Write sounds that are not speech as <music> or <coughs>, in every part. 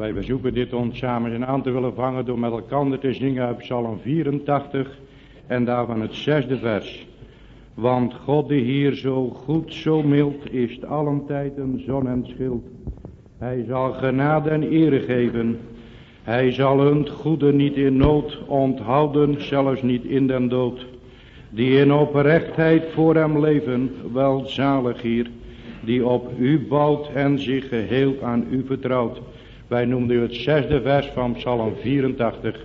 Wij bezoeken dit ons samen in aan te willen vangen door met elkaar te zingen uit Psalm 84 en daarvan het zesde vers. Want God die hier zo goed, zo mild is allen tijd een zon en schild. Hij zal genade en eer geven. Hij zal hun goede niet in nood onthouden, zelfs niet in den dood. Die in oprechtheid voor hem leven, welzalig hier. Die op u bouwt en zich geheel aan u vertrouwt. Wij noemen u het zesde vers van Psalm 84.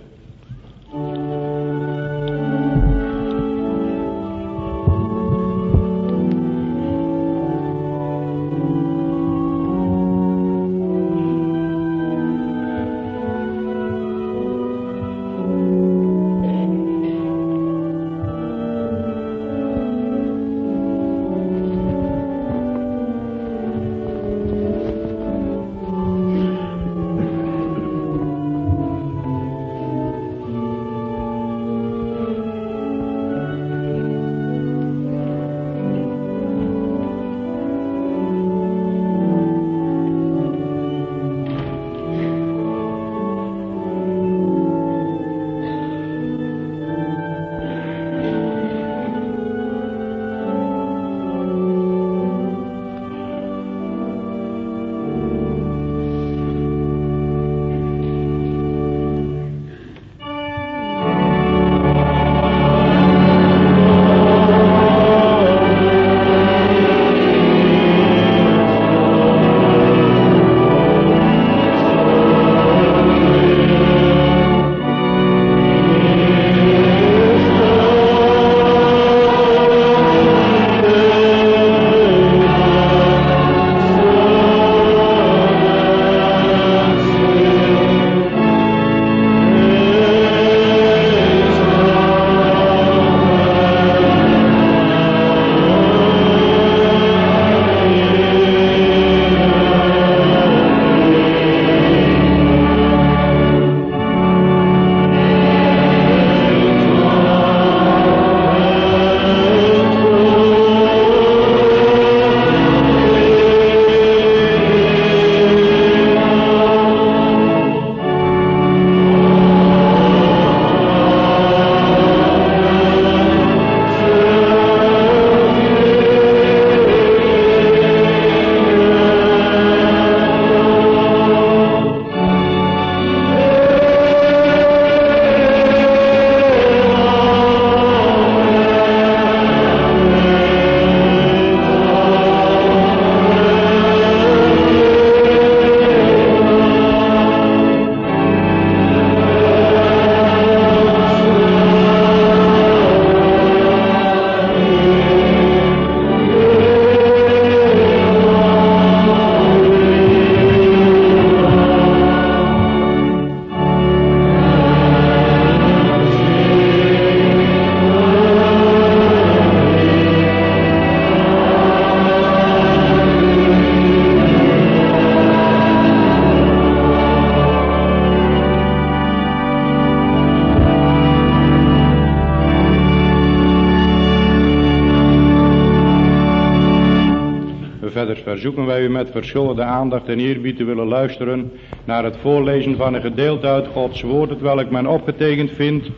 Met verschillende aandacht en eerbied te willen luisteren naar het voorlezen van een gedeelte uit Gods woord, het welk men opgetekend vindt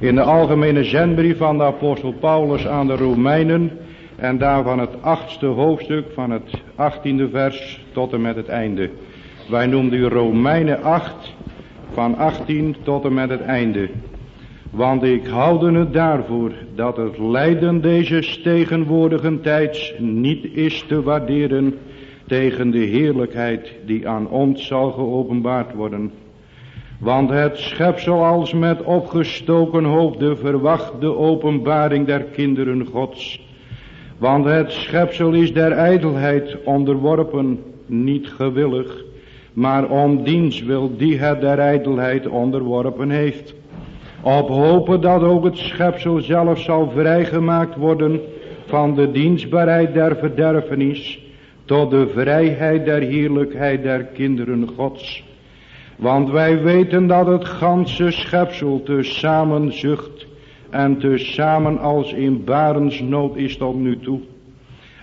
in de algemene zendbrief van de apostel Paulus aan de Romeinen en daarvan het achtste hoofdstuk van het achttiende vers tot en met het einde. Wij noemen u Romeinen 8 van 18 tot en met het einde. Want ik houde het daarvoor dat het lijden deze tegenwoordige tijds niet is te waarderen tegen de heerlijkheid die aan ons zal geopenbaard worden. Want het schepsel als met opgestoken hoofden verwacht de openbaring der kinderen gods. Want het schepsel is der ijdelheid onderworpen, niet gewillig, maar om diens wil die het der ijdelheid onderworpen heeft. Op hopen dat ook het schepsel zelf zal vrijgemaakt worden van de dienstbaarheid der verderfenis tot de vrijheid der heerlijkheid der kinderen gods. Want wij weten dat het ganse schepsel tezamen zucht en tezamen als in barensnood is tot nu toe.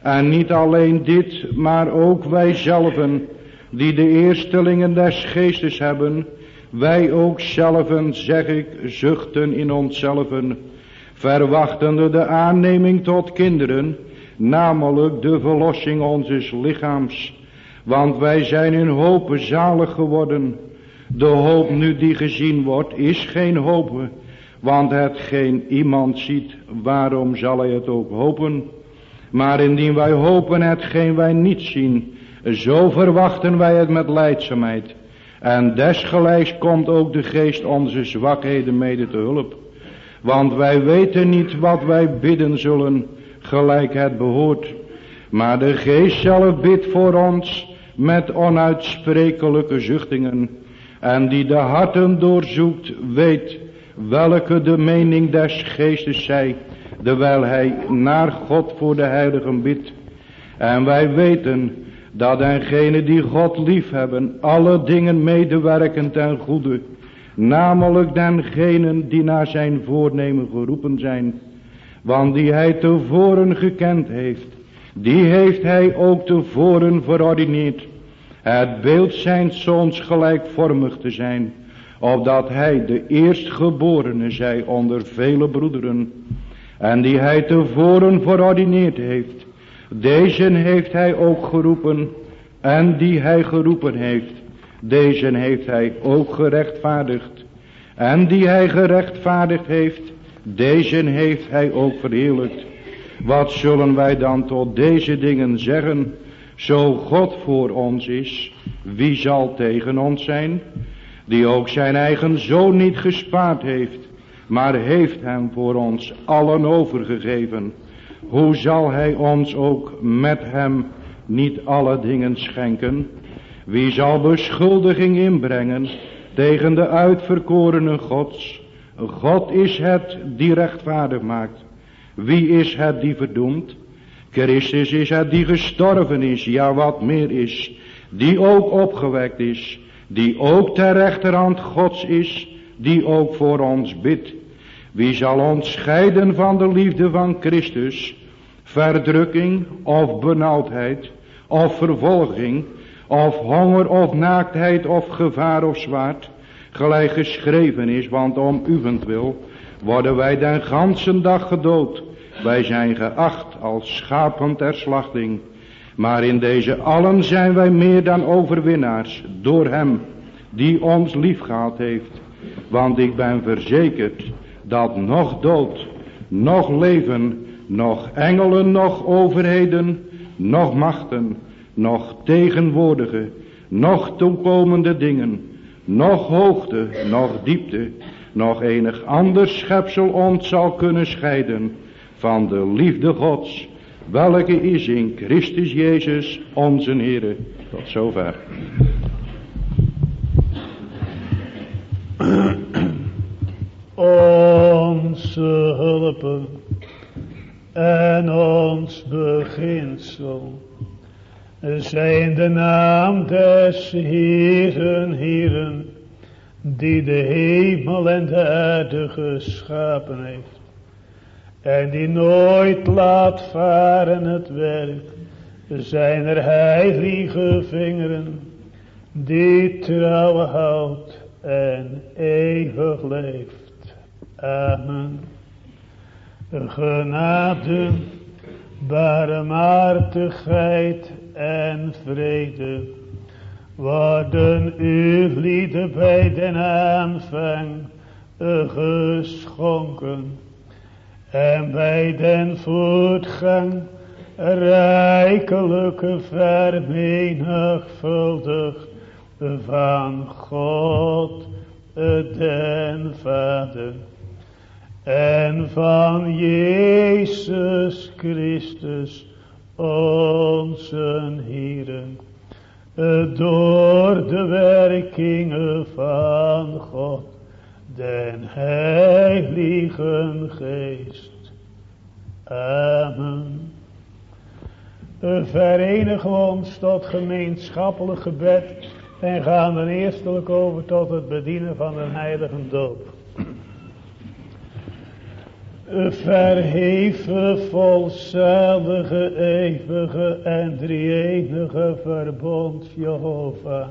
En niet alleen dit, maar ook wij zelven die de eerstelingen des geestes hebben, wij ook zelven, zeg ik, zuchten in onszelven, verwachtende de aanneming tot kinderen, namelijk de verlossing onzes lichaams. Want wij zijn in hoop zalig geworden. De hoop nu die gezien wordt, is geen hoop, want hetgeen iemand ziet, waarom zal hij het ook hopen? Maar indien wij hopen hetgeen wij niet zien, zo verwachten wij het met leidzaamheid. En desgelijks komt ook de geest onze zwakheden mede te hulp. Want wij weten niet wat wij bidden zullen, gelijk het behoort. Maar de geest zelf bidt voor ons met onuitsprekelijke zuchtingen. En die de harten doorzoekt, weet welke de mening des geestes zij, terwijl hij naar God voor de heiligen bidt. En wij weten dat dengenen die God lief hebben, alle dingen medewerken ten goede, namelijk dengenen die naar zijn voornemen geroepen zijn, want die hij tevoren gekend heeft, die heeft hij ook tevoren verordineerd, het beeld zijn zoons gelijkvormig te zijn, opdat hij de eerstgeborene zij onder vele broederen, en die hij tevoren verordineerd heeft, deze heeft hij ook geroepen. En die hij geroepen heeft, deze heeft hij ook gerechtvaardigd. En die hij gerechtvaardigd heeft, deze heeft hij ook verheerlijkt. Wat zullen wij dan tot deze dingen zeggen? Zo God voor ons is, wie zal tegen ons zijn? Die ook zijn eigen zoon niet gespaard heeft, maar heeft hem voor ons allen overgegeven hoe zal hij ons ook met hem niet alle dingen schenken? Wie zal beschuldiging inbrengen tegen de uitverkorene gods? God is het die rechtvaardig maakt. Wie is het die verdoemt? Christus is het die gestorven is, ja wat meer is, die ook opgewekt is, die ook ter rechterhand Gods is, die ook voor ons bidt. Wie zal ons scheiden van de liefde van Christus? Verdrukking of benauwdheid of vervolging of honger of naaktheid of gevaar of zwaard. Gelijk geschreven is, want om uwentwil worden wij den gansen dag gedood. Wij zijn geacht als schapen ter slachting. Maar in deze allen zijn wij meer dan overwinnaars door hem die ons lief gehad heeft. Want ik ben verzekerd dat nog dood, nog leven, nog engelen, nog overheden, nog machten, nog tegenwoordige, nog toekomende dingen, nog hoogte, nog diepte, nog enig ander schepsel ons zal kunnen scheiden van de liefde Gods, welke is in Christus Jezus onze Heer. Tot zover. onze hulpen en ons beginsel zijn de naam des Heeren, Heeren, die de hemel en de aarde geschapen heeft, en die nooit laat varen het werk, zijn er heilige vingeren, die trouw houdt en eeuwig leeft. Amen. Genade, barmhartigheid en vrede. Worden uw lieden bij den aanvang geschonken. En bij den voortgang rijkelijke vermenigvuldigd van God den Vader. En van Jezus Christus, onze Heer, door de werkingen van God, den Heiligen Geest. Amen. Verenigen we ons tot gemeenschappelijk gebed en gaan dan eerstelijk over tot het bedienen van de heilige doop. Verheven, volzalige, eeuwige en drieënige verbond Jehovah.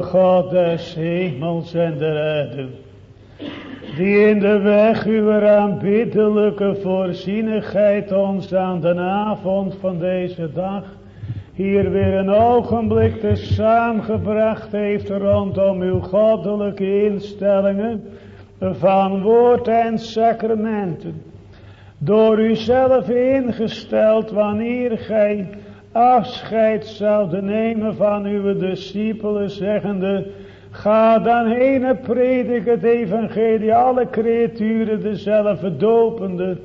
God des hemels en der aarde, die in de weg uw aanbiddelijke voorzienigheid ons aan de avond van deze dag hier weer een ogenblik te samengebracht heeft rondom uw goddelijke instellingen van woord en sacramenten. Door uzelf ingesteld wanneer gij afscheid zouden nemen van uw discipelen zeggende, ga dan heen en predik het evangelie alle creaturen dezelfde dopende,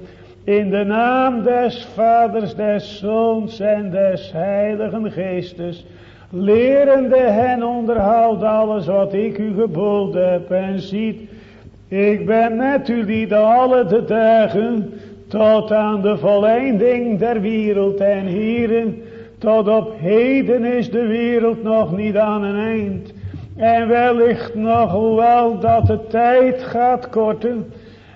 in de naam des Vaders, des Zoons en des Heiligen Geestes, lerende hen onderhoud alles wat ik u geboden heb en ziet, ik ben met u die alle de dagen tot aan de volleinding der wereld en hieren, tot op heden is de wereld nog niet aan een eind. En wellicht nog wel dat de tijd gaat korten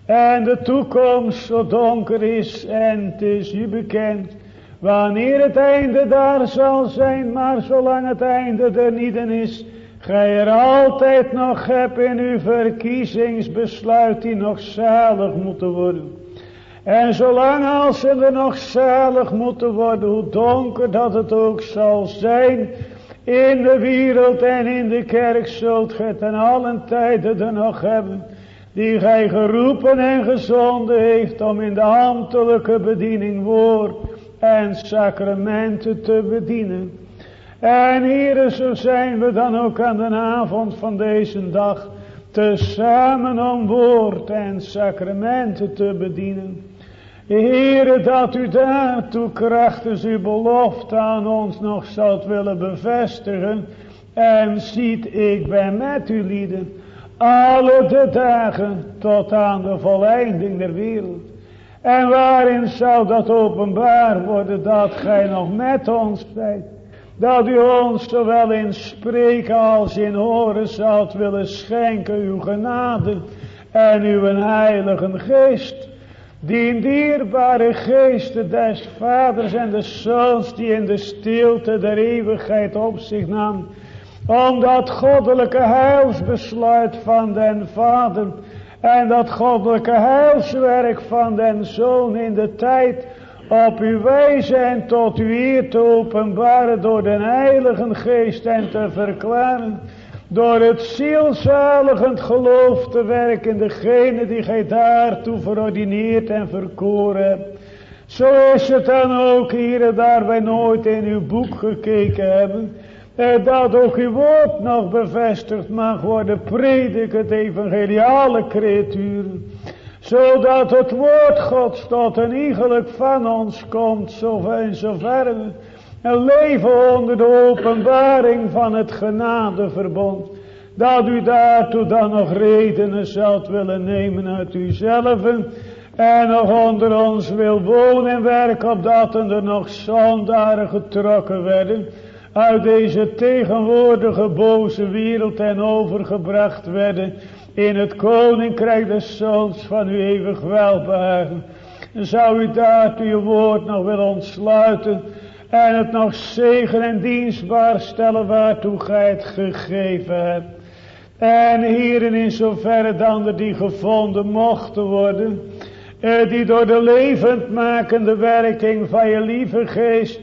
en de toekomst zo donker is en het is u bekend. Wanneer het einde daar zal zijn, maar zolang het einde er niet in is, gij er altijd nog hebt in uw verkiezingsbesluit die nog zalig moeten worden. En zolang als ze er nog zalig moeten worden, hoe donker dat het ook zal zijn, in de wereld en in de kerk zult gij ten allen tijden er nog hebben, die gij geroepen en gezonden heeft om in de ambtelijke bediening woord en sacramenten te bedienen. En hier zo zijn we dan ook aan de avond van deze dag, tezamen om woord en sacramenten te bedienen. Heere, dat u daartoe krachtens uw belofte aan ons nog zult willen bevestigen. En ziet, ik ben met u lieden, alle de dagen tot aan de volleinding der wereld. En waarin zou dat openbaar worden dat gij nog met ons zijt? Dat u ons zowel in spreken als in horen zult willen schenken uw genade en uw heilige geest. Die dierbare geesten des vaders en des zoons die in de stilte der eeuwigheid op zich nam. Om dat goddelijke heilsbesluit van den vader en dat goddelijke heilswerk van den zoon in de tijd op uw wijze en tot u eer te openbaren door den heilige geest en te verklaren. Door het zielzaligend geloof te werken, degene die gij daartoe verordineerd en verkoren. Zo is het dan ook hier en daar wij nooit in uw boek gekeken hebben. En dat ook uw woord nog bevestigd mag worden. Predik het evangeliale creaturen. Zodat het woord Gods tot een iegelijk van ons komt. Zover en zover een leven onder de openbaring van het genadeverbond. Dat u daartoe dan nog redenen zult willen nemen uit uzelf. En nog onder ons wil wonen en werken opdat er nog zondaren getrokken werden. Uit deze tegenwoordige boze wereld en overgebracht werden. In het koninkrijk des zoons van uw eeuwig welbehagen. Zou u daartoe uw woord nog willen ontsluiten en het nog zegen en dienstbaar stellen waartoe gij het gegeven hebt. En hierin in zoverre dan er die gevonden mochten worden, eh, die door de levendmakende werking van je lieve geest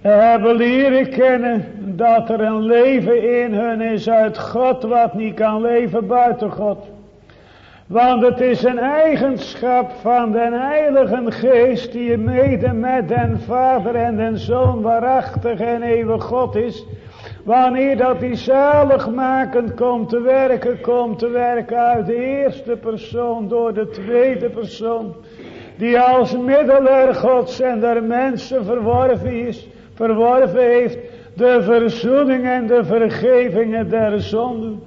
hebben leren kennen dat er een leven in hun is uit God wat niet kan leven buiten God. Want het is een eigenschap van den Heilige Geest die mede met den Vader en den Zoon waarachtig en eeuwig God is. Wanneer dat die zaligmakend komt te werken, komt te werken uit de eerste persoon door de tweede persoon. Die als middelaar Gods en der mensen verworven is, verworven heeft de verzoening en de vergevingen der zonden.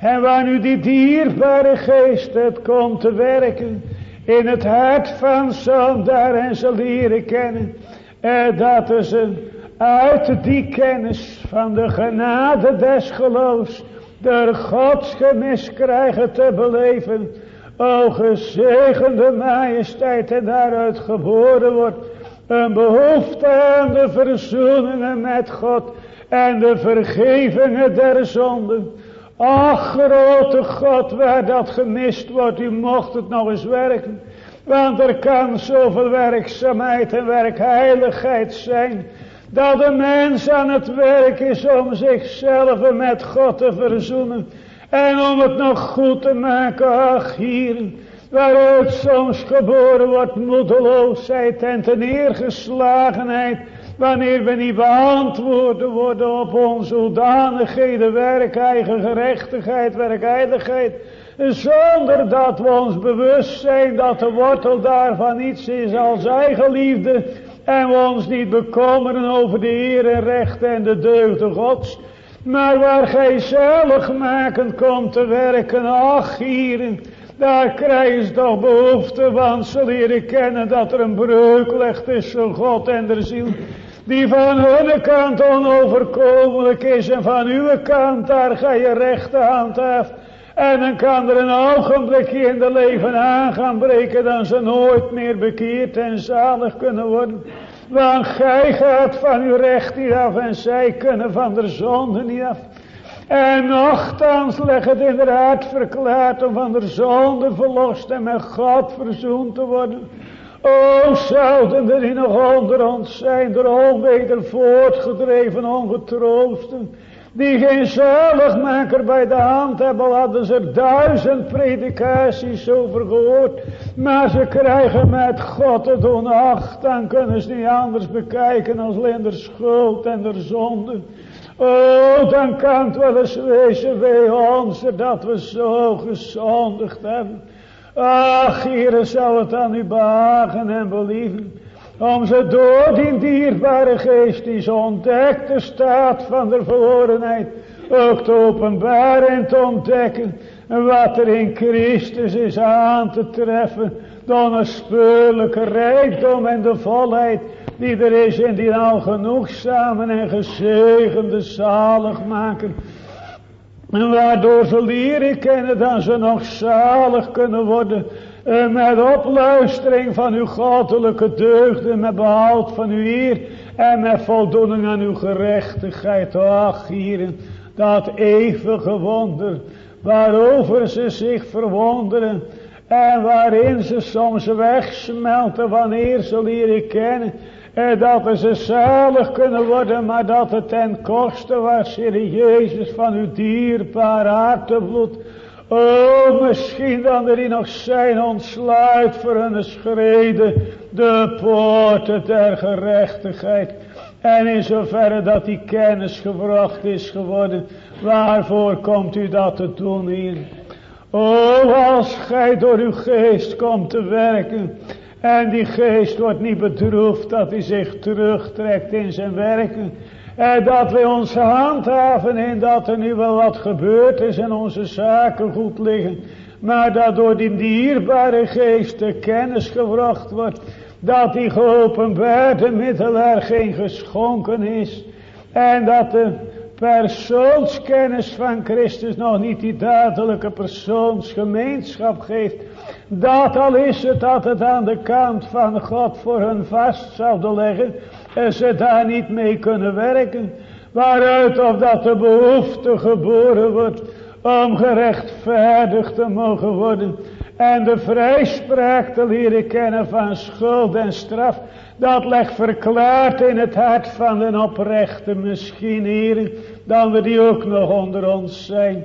En waar nu die dierbare geest het komt te werken in het hart van zondaar en zal leren kennen. En dat is een uit die kennis van de genade des geloofs door Gods gemis krijgen te beleven. O gezegende majesteit en daaruit geboren wordt een behoefte aan de verzoeningen met God en de vergevingen der zonden. Ach grote God waar dat gemist wordt, u mocht het nog eens werken. Want er kan zoveel werkzaamheid en werkheiligheid zijn. Dat de mens aan het werk is om zichzelf met God te verzoenen. En om het nog goed te maken, ach hier, waaruit soms geboren wordt moedeloosheid en neergeslagenheid. Wanneer we niet beantwoorden worden op onze hoedanigheden, werk, eigen gerechtigheid, werkeiligheid. Zonder dat we ons bewust zijn dat de wortel daarvan iets is als eigen liefde. En we ons niet bekommeren over de eer en recht en de deugden gods. Maar waar gij maken komt te werken, ach hieren, daar krijgen ze toch behoefte, want ze leren kennen dat er een breuk ligt tussen God en de ziel. Die van hun kant onoverkomelijk is en van uw kant, daar ga je rechterhand af. En dan kan er een ogenblikje in de leven aan gaan breken, dan ze nooit meer bekeerd en zalig kunnen worden. Want gij gaat van uw recht niet af en zij kunnen van de zonde niet af. En nogthans leg het inderdaad verklaard om van de zonde verlost en met God verzoend te worden. O, zouden er nog onder ons zijn, door onweder voortgedreven ongetroosten, die geen zaligmaker bij de hand hebben, hadden ze duizend predikaties over gehoord, maar ze krijgen met God te doen acht, dan kunnen ze niet anders bekijken als alleen de schuld en de zonde. Oh, dan kan het wel eens wezen bij ons dat we zo gezondigd hebben. Ach, hier zou het aan u behagen en believen. Om ze door die dierbare geest die zo ontdekte staat van de verlorenheid. Ook te openbaren en te ontdekken. Wat er in Christus is aan te treffen. Dan een speurlijke rijkdom en de volheid die er is in die al genoegzame en gezegende zalig maken. En waardoor ze leren kennen dat ze nog zalig kunnen worden. En met opluistering van uw goddelijke deugden, met behoud van uw eer en met voldoening aan uw gerechtigheid. Ach, hier dat eeuwige wonder, waarover ze zich verwonderen en waarin ze soms wegsmelten wanneer ze leren kennen en dat ze zalig kunnen worden, maar dat het ten koste was, Heer Jezus, van uw dierbare hartebloed. Oh, misschien dan er nog zijn ontsluit voor hun schreden de poorten der gerechtigheid. En in zoverre dat die kennis gebracht is geworden, waarvoor komt u dat te doen hier? Oh, als gij door uw geest komt te werken, en die geest wordt niet bedroefd dat hij zich terugtrekt in zijn werken. En dat we onze handhaven in dat er nu wel wat gebeurd is en onze zaken goed liggen. Maar dat door die dierbare geest de kennis gebracht wordt. Dat die geopenbaarde middelaar geen geschonken is. En dat de persoonskennis van Christus nog niet die dadelijke persoonsgemeenschap geeft. Dat al is het dat het aan de kant van God voor hun vast zouden leggen. En ze daar niet mee kunnen werken. Waaruit of dat de behoefte geboren wordt. Om gerechtvaardigd te mogen worden. En de vrijspraak te leren kennen van schuld en straf. Dat legt verklaard in het hart van de oprechte misschien heren. Dan we die ook nog onder ons zijn.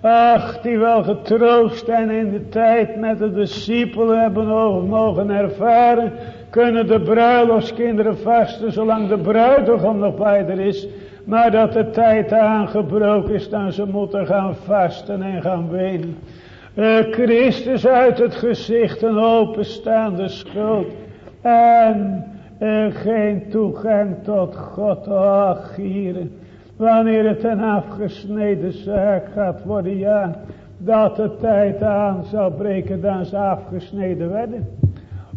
Ach, die wel getroost en in de tijd met de discipelen hebben mogen ervaren. Kunnen de bruiloftskinderen vasten zolang de bruidegom nog bij er is. Maar dat de tijd aangebroken is, dan ze moeten gaan vasten en gaan wenen. Uh, Christus uit het gezicht een openstaande schuld. En uh, geen toegang tot God. Ach, hier. Wanneer het een afgesneden zaak gaat worden, ja, dat de tijd aan zou breken, dan ze afgesneden werden.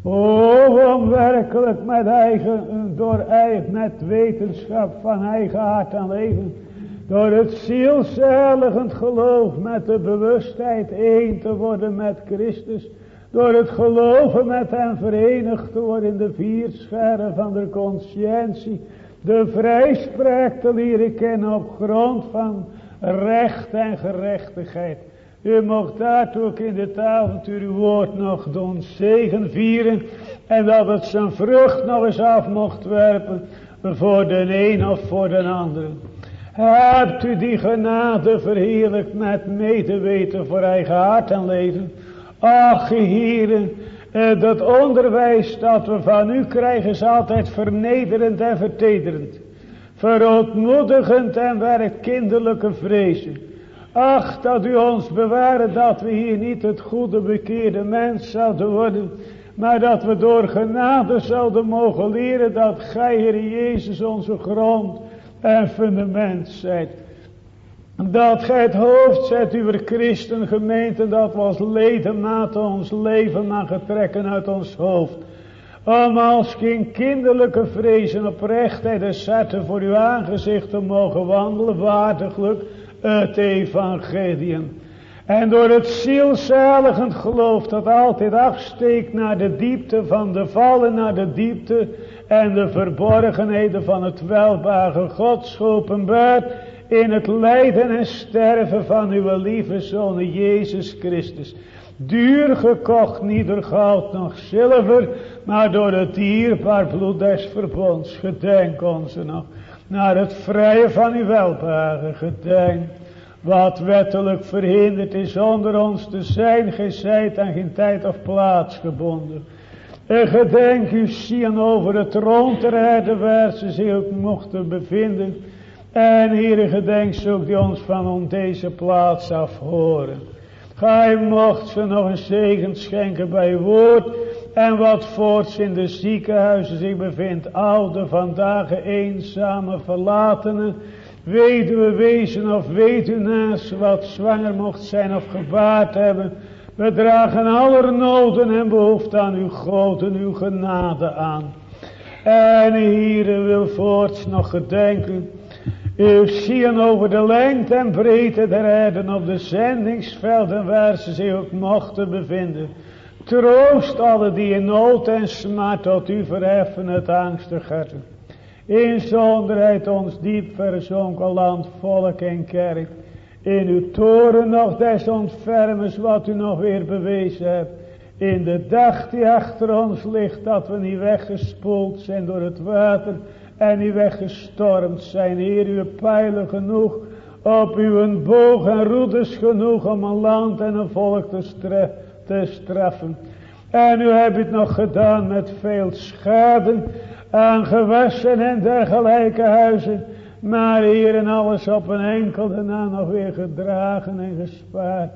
Oh, om werkelijk met eigen, door eigen, met wetenschap van eigen hart aan leven, Door het zielzaligend geloof met de bewustheid één te worden met Christus. Door het geloven met hem verenigd te worden in de vier sferen van de conscientie. De vrijspraak te leren kennen op grond van recht en gerechtigheid. U mocht daartoe ook in dit avontuur uw woord nog doen zegen vieren. En dat het zijn vrucht nog eens af mocht werpen. Voor de een of voor de andere. Hebt u die genade verheerlijkt met medeweten voor eigen hart en leven. Ach, heren, eh, dat onderwijs dat we van u krijgen is altijd vernederend en vertederend. Verootmoedigend en werkt kinderlijke vrezen. Ach, dat u ons bewaren dat we hier niet het goede bekeerde mens zouden worden. Maar dat we door genade zouden mogen leren dat gij, Heer Jezus, onze grond en fundament zijt. Dat gij het hoofd zet uw christengemeente, dat was ledematen ons leven mag trekken uit ons hoofd. Om als geen kinderlijke vrezen oprechtheid en zetten voor uw aangezicht te mogen wandelen, waardiglijk het evangelium. En door het zielzaligend geloof dat altijd afsteekt naar de diepte van de vallen, naar de diepte en de verborgenheden van het welbare Gods openbaard in het lijden en sterven van uw lieve Zoon Jezus Christus. Duur gekocht, niet door goud noch zilver, maar door het dierbaar bloed des verbonds. Gedenk onze nog naar het vrije van uw welbare. Gedenk wat wettelijk verhinderd is onder ons te zijn, geen tijd en geen tijd of plaats gebonden. En gedenk u zien over het rondrijden waar ze zich ook mochten bevinden. En hier gedenk ze ook die ons van deze plaats afhoren. Gij mocht ze nog een zegen schenken bij woord. En wat voorts in de ziekenhuizen zich bevindt. Oude vandaag eenzame verlatenen. Weduwe wezen of weduwnaars wat zwanger mocht zijn of gebaard hebben. We dragen aller noden en behoefte aan uw God en uw genade aan. En hier wil voorts nog gedenken. Zien over de lengte en breedte der erden op de zendingsvelden waar ze zich ook mochten bevinden. Troost alle die in nood en smart tot u verheffen het angstig harten. Inzonderheid ons diep verzonken land, volk en kerk. In uw toren nog des ontfermens wat u nog weer bewezen hebt. In de dag die achter ons ligt dat we niet weggespoeld zijn door het water. En niet weggestormd zijn. Heer uw pijlen genoeg. Op uw boog en roeders genoeg om een land en een volk te, te straffen. En u hebt het nog gedaan met veel schade aan gewassen en dergelijke huizen. Maar hier en alles op een enkel daarna nog weer gedragen en gespaard.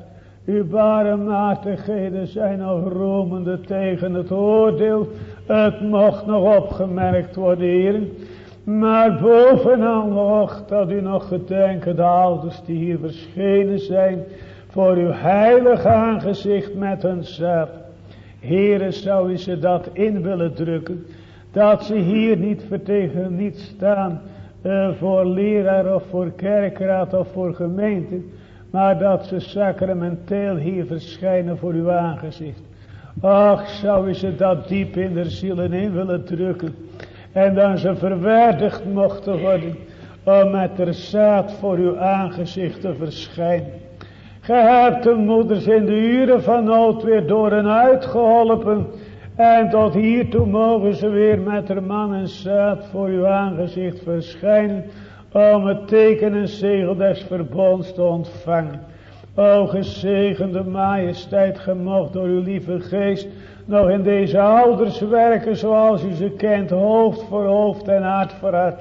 Uw barmhartigheden zijn nog romende tegen het oordeel. Het mocht nog opgemerkt worden, heren. Maar bovenal nog dat u nog gedenken de ouders die hier verschenen zijn. Voor uw heilige aangezicht met hun zelf. Heren zou u ze dat in willen drukken. Dat ze hier niet vertegen, staan uh, voor leraar of voor kerkraad of voor gemeente. Maar dat ze sacramenteel hier verschijnen voor uw aangezicht. Ach, zou u ze dat diep in de zielen in willen drukken. En dan ze verwaardigd mochten worden. Om met de zaad voor uw aangezicht te verschijnen. Ge hebt de moeders in de uren van nood weer door en uitgeholpen. En tot hiertoe mogen ze weer met haar man en zaad voor uw aangezicht verschijnen. Om het teken en zegel des verbonds te ontvangen. O gezegende majesteit, gemocht door uw lieve geest. Nog in deze ouders werken zoals u ze kent. Hoofd voor hoofd en hart voor hart.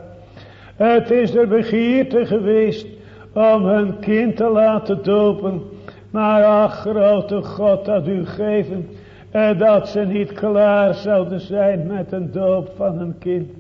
Het is er begeerte geweest om hun kind te laten dopen. Maar ach grote God dat u geven en dat ze niet klaar zouden zijn met een doop van een kind.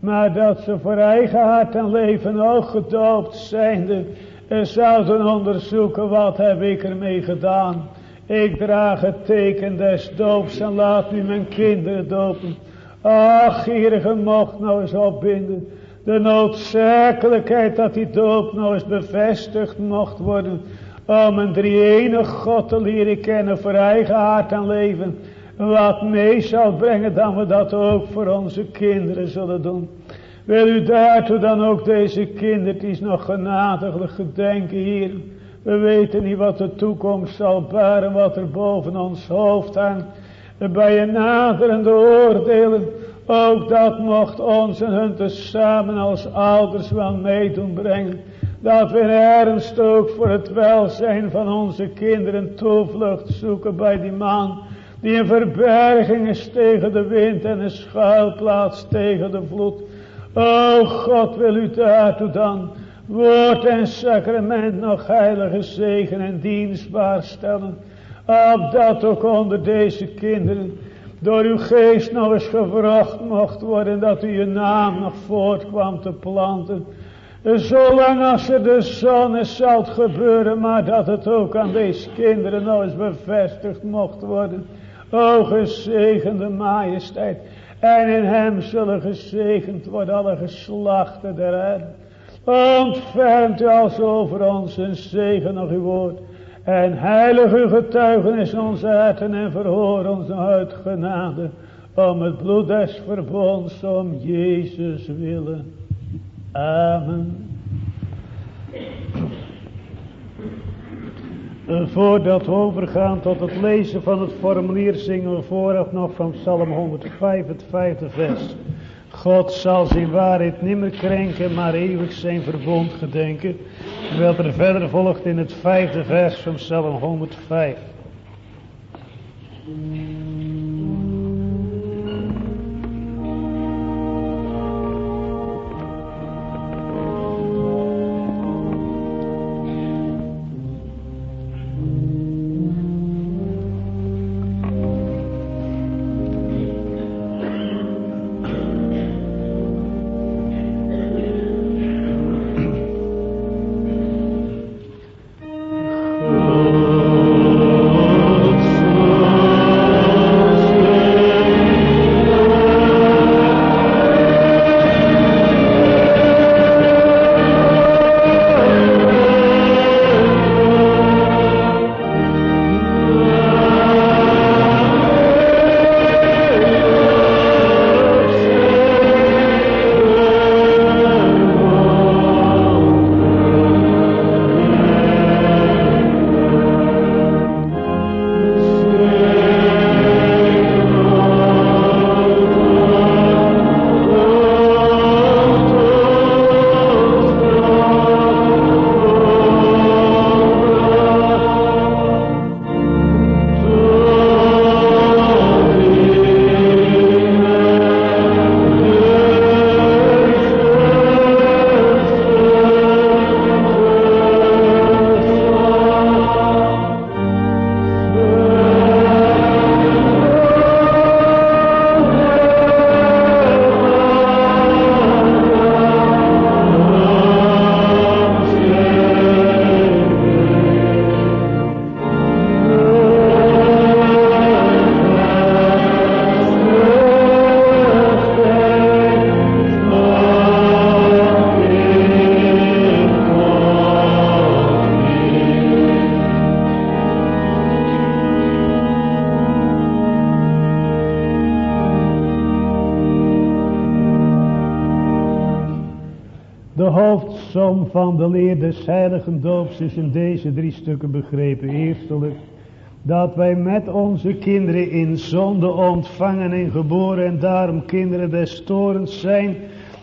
Maar dat ze voor eigen hart en leven ook gedoopt zijnde. En zouden onderzoeken wat heb ik ermee gedaan. Ik draag het teken des doops en laat nu mijn kinderen dopen. Ach, hier mocht nou eens opbinden. De noodzakelijkheid dat die doop nog eens bevestigd mocht worden. Om een drie God te leren kennen voor eigen hart en leven. Wat mee zal brengen dan we dat ook voor onze kinderen zullen doen. Wil u daartoe dan ook deze kindertjes nog genadiglijk gedenken hier. We weten niet wat de toekomst zal baren, wat er boven ons hoofd hangt. Bij een naderende oordelen, ook dat mocht ons en hun tezamen als ouders wel meedoen brengen. Dat we in ernst ook voor het welzijn van onze kinderen toevlucht zoeken bij die man. Die een verberging is tegen de wind en een schuilplaats tegen de vloed. O God wil u daartoe dan woord en sacrament nog heilige zegen en dienstbaar stellen. Opdat ook onder deze kinderen door uw geest nog eens gevraagd mocht worden dat u je naam nog voortkwam te planten. Zolang als er de zon is zal het gebeuren, maar dat het ook aan deze kinderen nog eens bevestigd mocht worden. O gezegende majesteit. En in hem zullen gezegend worden alle geslachten der aarde. Ontfermt u als over ons een zegen uw woord. En heilig uw getuigenis in onze harten en verhoor ons uit genade. Om het bloed des verbonds om Jezus willen. Amen. Voordat we overgaan tot het lezen van het formulier zingen we vooraf nog van Psalm 105, het vijfde vers. God zal zijn waarheid nimmer krenken, maar eeuwig zijn verbond gedenken. Terwijl er verder volgt in het vijfde vers van Psalm 105. Dat wij met onze kinderen in zonde ontvangen en geboren en daarom kinderen des torens zijn,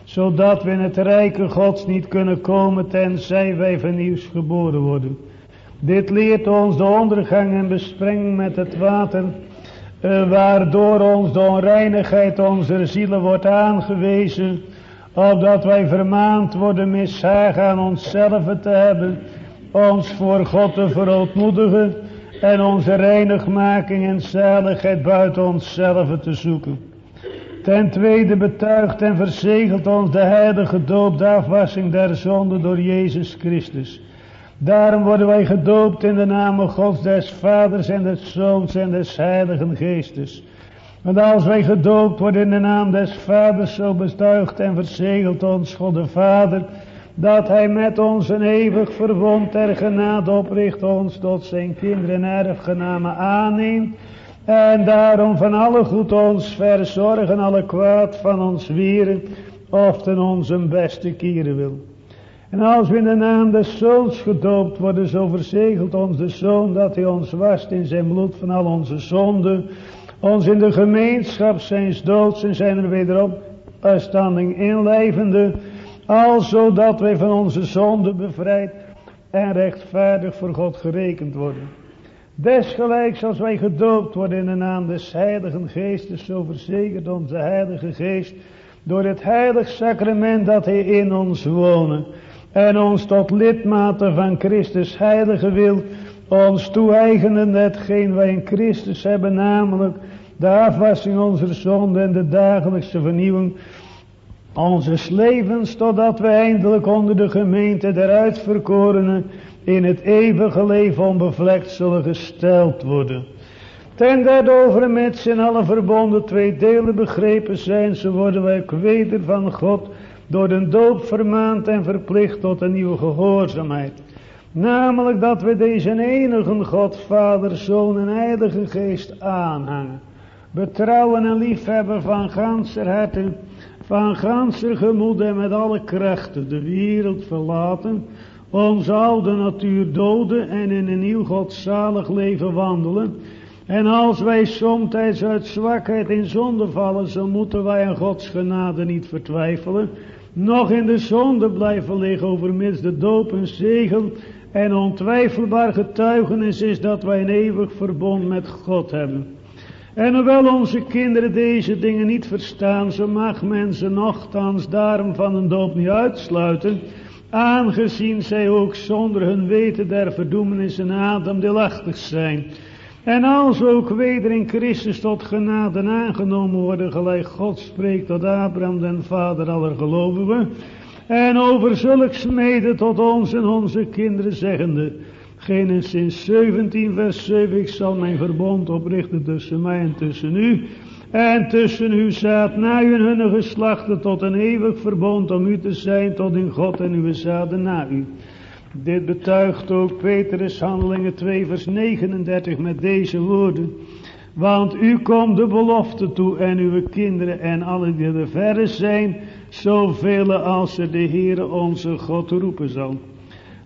zodat we in het rijke gods niet kunnen komen tenzij wij vernieuws geboren worden. Dit leert ons de ondergang en besprenging met het water, eh, waardoor ons de onreinigheid onze zielen wordt aangewezen, opdat wij vermaand worden mishagen aan onszelf te hebben, ons voor God te verootmoedigen en onze reinigmaking en zaligheid buiten onszelf te zoeken. Ten tweede betuigt en verzegelt ons de heilige doop, afwassing der zonde door Jezus Christus. Daarom worden wij gedoopt in de naam Gods des Vaders en des Zoons en des Heiligen Geestes Want als wij gedoopt worden in de naam des Vaders, zo bestuigt en verzegelt ons God de Vader, dat hij met ons een eeuwig verbond ter genade opricht ons tot zijn kinderen erfgenamen aanneemt, en daarom van alle goed ons verzorgen, alle kwaad van ons wieren, of ten onze beste kieren wil. En als we in de naam des Zoons gedoopt worden, zo verzegelt ons de Zoon dat hij ons wast in zijn bloed van al onze zonden, ons in de gemeenschap zijn doods en zijn er wederop uitstanding inlijvende, al zodat wij van onze zonden bevrijd en rechtvaardig voor God gerekend worden. Desgelijks als wij gedoopt worden in de naam des Heiligen Geestes, zo verzekert onze Heilige Geest door het heilig sacrament dat hij in ons wonen en ons tot lidmaten van Christus heilige wil, ons toe-eigenen hetgeen wij in Christus hebben, namelijk de afwassing onze zonden en de dagelijkse vernieuwing onze levens, totdat wij eindelijk onder de gemeente der uitverkorenen in het eeuwige leven onbevlekt zullen gesteld worden. Ten derde in alle verbonden twee delen begrepen zijn, zo worden wij kweder van God door de doop vermaand en verplicht tot een nieuwe gehoorzaamheid. Namelijk dat we deze enige God, Vader, Zoon en Heilige Geest aanhangen. Betrouwen en liefhebben van ganser harte, van ganser gemoed en met alle krachten de wereld verlaten, onze oude natuur doden en in een nieuw godzalig leven wandelen. En als wij somtijds uit zwakheid in zonde vallen, zo moeten wij aan Gods genade niet vertwijfelen, nog in de zonde blijven liggen overmits de doop een zegel en ontwijfelbaar getuigenis is dat wij een eeuwig verbond met God hebben. En hoewel onze kinderen deze dingen niet verstaan, zo mag men ze nogthans daarom van een doop niet uitsluiten, aangezien zij ook zonder hun weten der verdoemenis en Adam deelachtig zijn. En als ook weder in Christus tot genade aangenomen worden, gelijk God spreekt tot Abraham, den vader aller gelovigen, en over zulks mede tot ons en onze kinderen zeggende, Genesis 17 vers 7, ik zal mijn verbond oprichten tussen mij en tussen u, en tussen uw zaad na u en hun geslachten tot een eeuwig verbond om u te zijn tot in God en uw zaden na u. Dit betuigt ook Petrus handelingen 2 vers 39 met deze woorden. Want u komt de belofte toe en uw kinderen en alle die er verre zijn, zoveel als er de Heere onze God roepen zal.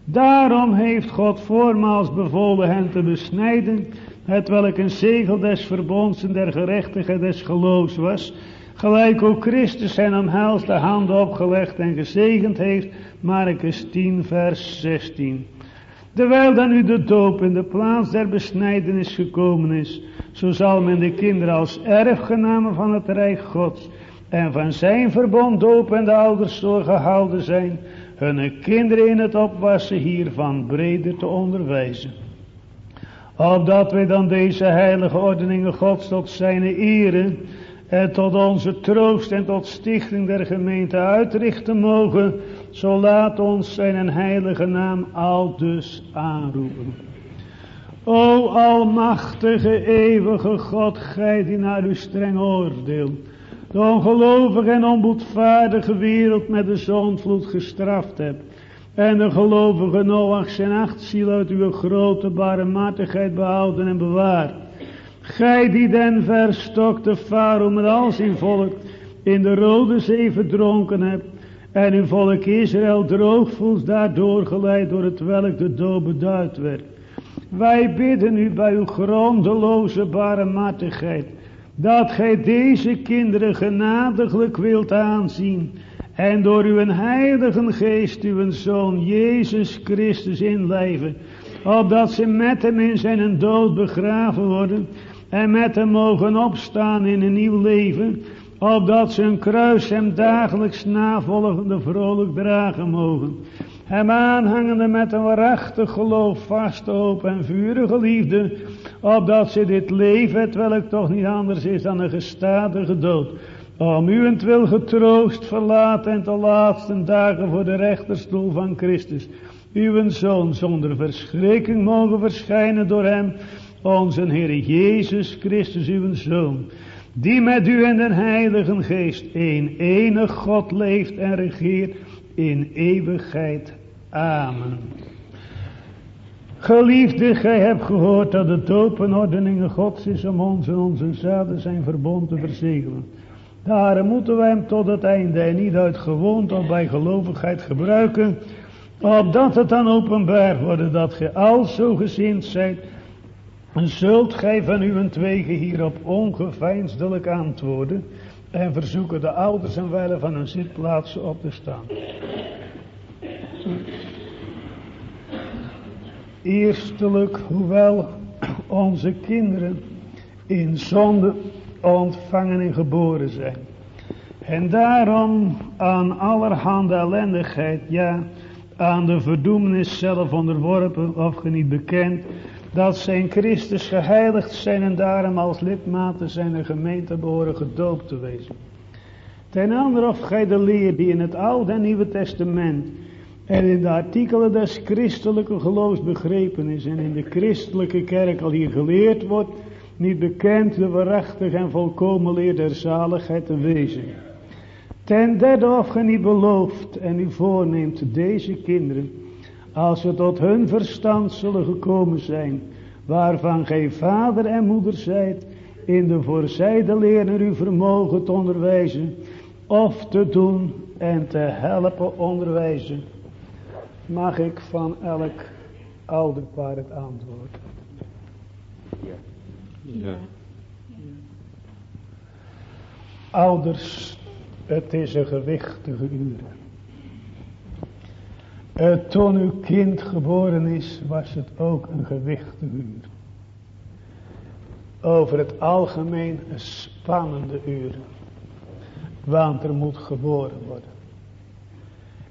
Daarom heeft God voormaals bevolen hen te besnijden, het welk een zegel des verbonds en der gerechtigheid des geloofs was, gelijk ook Christus hen om de handen opgelegd en gezegend heeft, Marcus 10 vers 16. Terwijl dan nu de doop in de plaats der besnijdenis gekomen is, zo zal men de kinderen als erfgenamen van het Rijk Gods en van zijn verbond doop en de ouders zo gehouden zijn, hun kinderen in het opwassen hiervan breder te onderwijzen. Opdat wij dan deze heilige ordeningen Gods tot zijn ere en tot onze troost en tot stichting der gemeente uitrichten mogen, zo laat ons zijn heilige naam al dus aanroepen. O almachtige eeuwige God, gij die naar uw streng oordeel, de ongelovige en onboedvaardige wereld met de zondvloed gestraft hebt, en de gelovige Noach zijn acht ziel uit uw grote barmhartigheid behouden en bewaard. Gij die den verstokte farao met al zijn volk in de rode zee verdronken hebt, en uw volk Israël droogvoels daardoor geleid door het welk de dood beduid werd. Wij bidden u bij uw grondeloze barmhartigheid, dat gij deze kinderen genadiglijk wilt aanzien, en door uw heilige geest uw Zoon Jezus Christus inleven, opdat ze met hem in zijn dood begraven worden, en met hem mogen opstaan in een nieuw leven, opdat ze een kruis hem dagelijks navolgende vrolijk dragen mogen. Hem aanhangende met een waarachtig geloof, vaste hoop en vurige liefde, opdat ze dit leven, het toch niet anders is dan een gestadige dood, om uwentwil getroost verlaten en te laatste dagen voor de rechterstoel van Christus, uw Zoon zonder verschrikking mogen verschijnen door hem, onze Heer Jezus Christus, uw Zoon, die met u en de Heilige Geest een enig God leeft en regeert in eeuwigheid. Amen. Geliefde, gij hebt gehoord dat de dopenordeningen Gods is om ons en onze zaden zijn verbond te verzegelen. Daarom moeten wij hem tot het einde en niet uit gewoonte of bij gelovigheid gebruiken, opdat het dan openbaar wordt dat gij al zo gezind zijt, en zult gij van uw twegen hierop ongeveinsdelijk antwoorden en verzoeken de ouders en wijlen van hun zitplaatsen op te staan. Eerstelijk, hoewel onze kinderen in zonde ontvangen en geboren zijn. En daarom aan allerhande ellendigheid, ja, aan de verdoemenis zelf onderworpen of geniet bekend, dat zijn Christus geheiligd zijn en daarom als lidmaten zijn gemeente behoren gedoopt te wezen. Ten andere of gij de leer die in het Oude en Nieuwe Testament en in de artikelen des christelijke geloofs begrepen is en in de christelijke kerk al hier geleerd wordt, niet bekend de waarachtig en volkomen leer der zaligheid te wezen. Ten derde of gij niet belooft en u voorneemt deze kinderen, als ze tot hun verstand zullen gekomen zijn, waarvan gij vader en moeder zijt, in de voorzijde leren u vermogen te onderwijzen, of te doen en te helpen onderwijzen. Mag ik van elk ouderpaar het antwoord? Ja. ja. Ouders, het is een gewichtige uur. Uh, toen uw kind geboren is, was het ook een gewichtige uur. Over het algemeen een spannende uur. Want er moet geboren worden.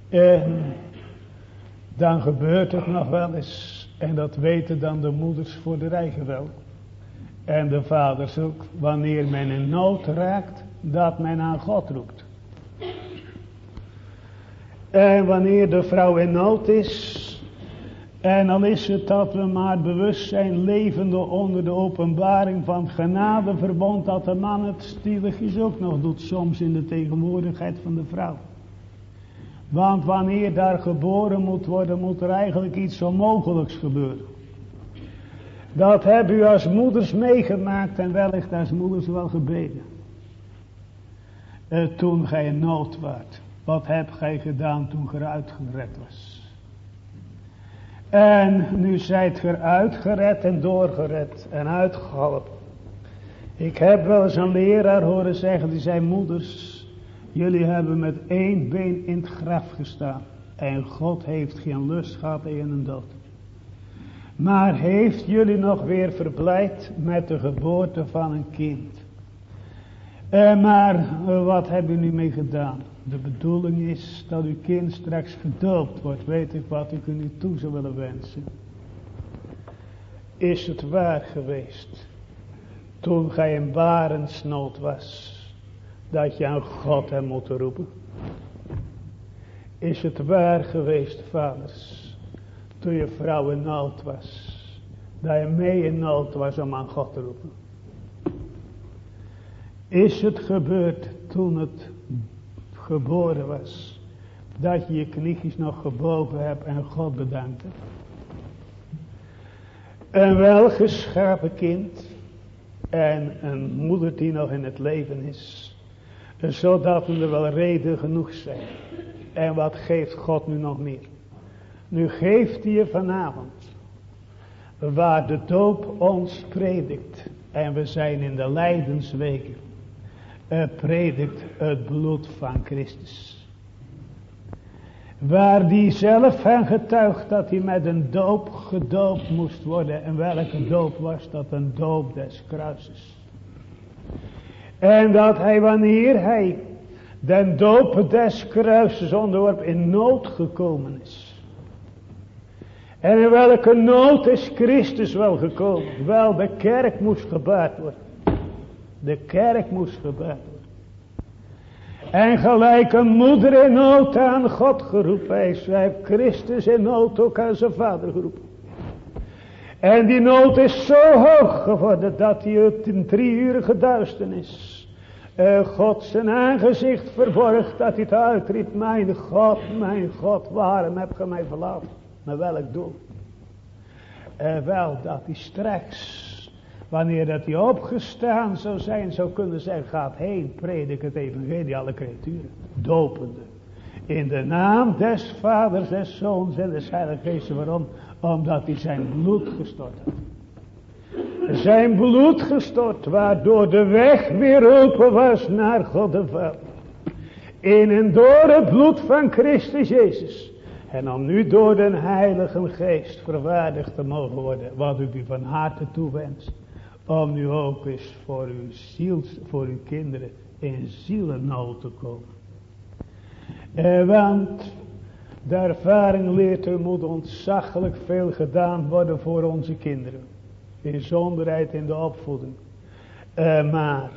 En dan gebeurt het nog wel eens. En dat weten dan de moeders voor de eigen wel. En de vaders ook. Wanneer men in nood raakt, dat men aan God roept. En wanneer de vrouw in nood is. En dan is het dat we maar bewust zijn levende onder de openbaring van genadeverbond. Dat de man het stilletjes ook nog doet soms in de tegenwoordigheid van de vrouw. Want wanneer daar geboren moet worden, moet er eigenlijk iets onmogelijks gebeuren. Dat heb u als moeders meegemaakt en wellicht als moeders wel gebeden. Uh, toen gij in nood waart. Wat heb gij gedaan toen ge uitgered was? En nu zijt ge uitgered en doorgered en uitgeholpen. Ik heb wel eens een leraar horen zeggen, die zei moeders, jullie hebben met één been in het graf gestaan. En God heeft geen lust gehad in een dood. Maar heeft jullie nog weer verblijd met de geboorte van een kind. Maar wat hebben jullie mee gedaan? De bedoeling is dat uw kind straks gedoopt wordt. Weet ik wat ik u toe zou willen wensen. Is het waar geweest. Toen gij in barensnood was. Dat je aan God hebt moeten roepen. Is het waar geweest vaders. Toen je vrouw in nood was. Dat je mee in nood was om aan God te roepen. Is het gebeurd toen het geboren was. Dat je je knietjes nog gebogen hebt en God bedankt hebt. Een welgeschapen kind. En een moeder die nog in het leven is. Zodat er wel reden genoeg zijn. En wat geeft God nu nog meer? Nu geeft hij je vanavond. Waar de doop ons predikt. En we zijn in de lijdensweken predikt het bloed van Christus. Waar die zelf van getuigt dat hij met een doop gedoopt moest worden. En welke doop was dat? Een doop des kruises. En dat hij wanneer hij den doop des kruises onderwerp in nood gekomen is. En in welke nood is Christus wel gekomen? Wel, de kerk moest gebaard worden. De kerk moest gebeuren. En gelijk een moeder in nood aan God geroepen is. Heeft Christus in nood ook aan zijn vader geroepen. En die nood is zo hoog geworden dat hij het in drie uur geduisternis uh, God zijn aangezicht verborg dat hij het uitriep. Mijn God, mijn God, waarom heb je mij verlaten? Met welk doel? Uh, wel dat hij straks, wanneer dat hij opgestaan zou zijn, zou kunnen zeggen, gaat heen, predik het evangelie alle creaturen, dopende. In de naam des vaders, des zoons en des heilige geest. Waarom? Omdat hij zijn bloed gestort had zijn bloed gestort, waardoor de weg weer open was naar God de Vader. In en door het bloed van Christus Jezus. En om nu door de Heilige Geest verwaardigd te mogen worden, wat u u van harte toewenst. Om nu ook eens voor uw ziels, voor uw kinderen in zielennood te komen. Eh, want de ervaring leert er moet ontzaglijk veel gedaan worden voor onze kinderen bijzonderheid in de opvoeding. Uh, maar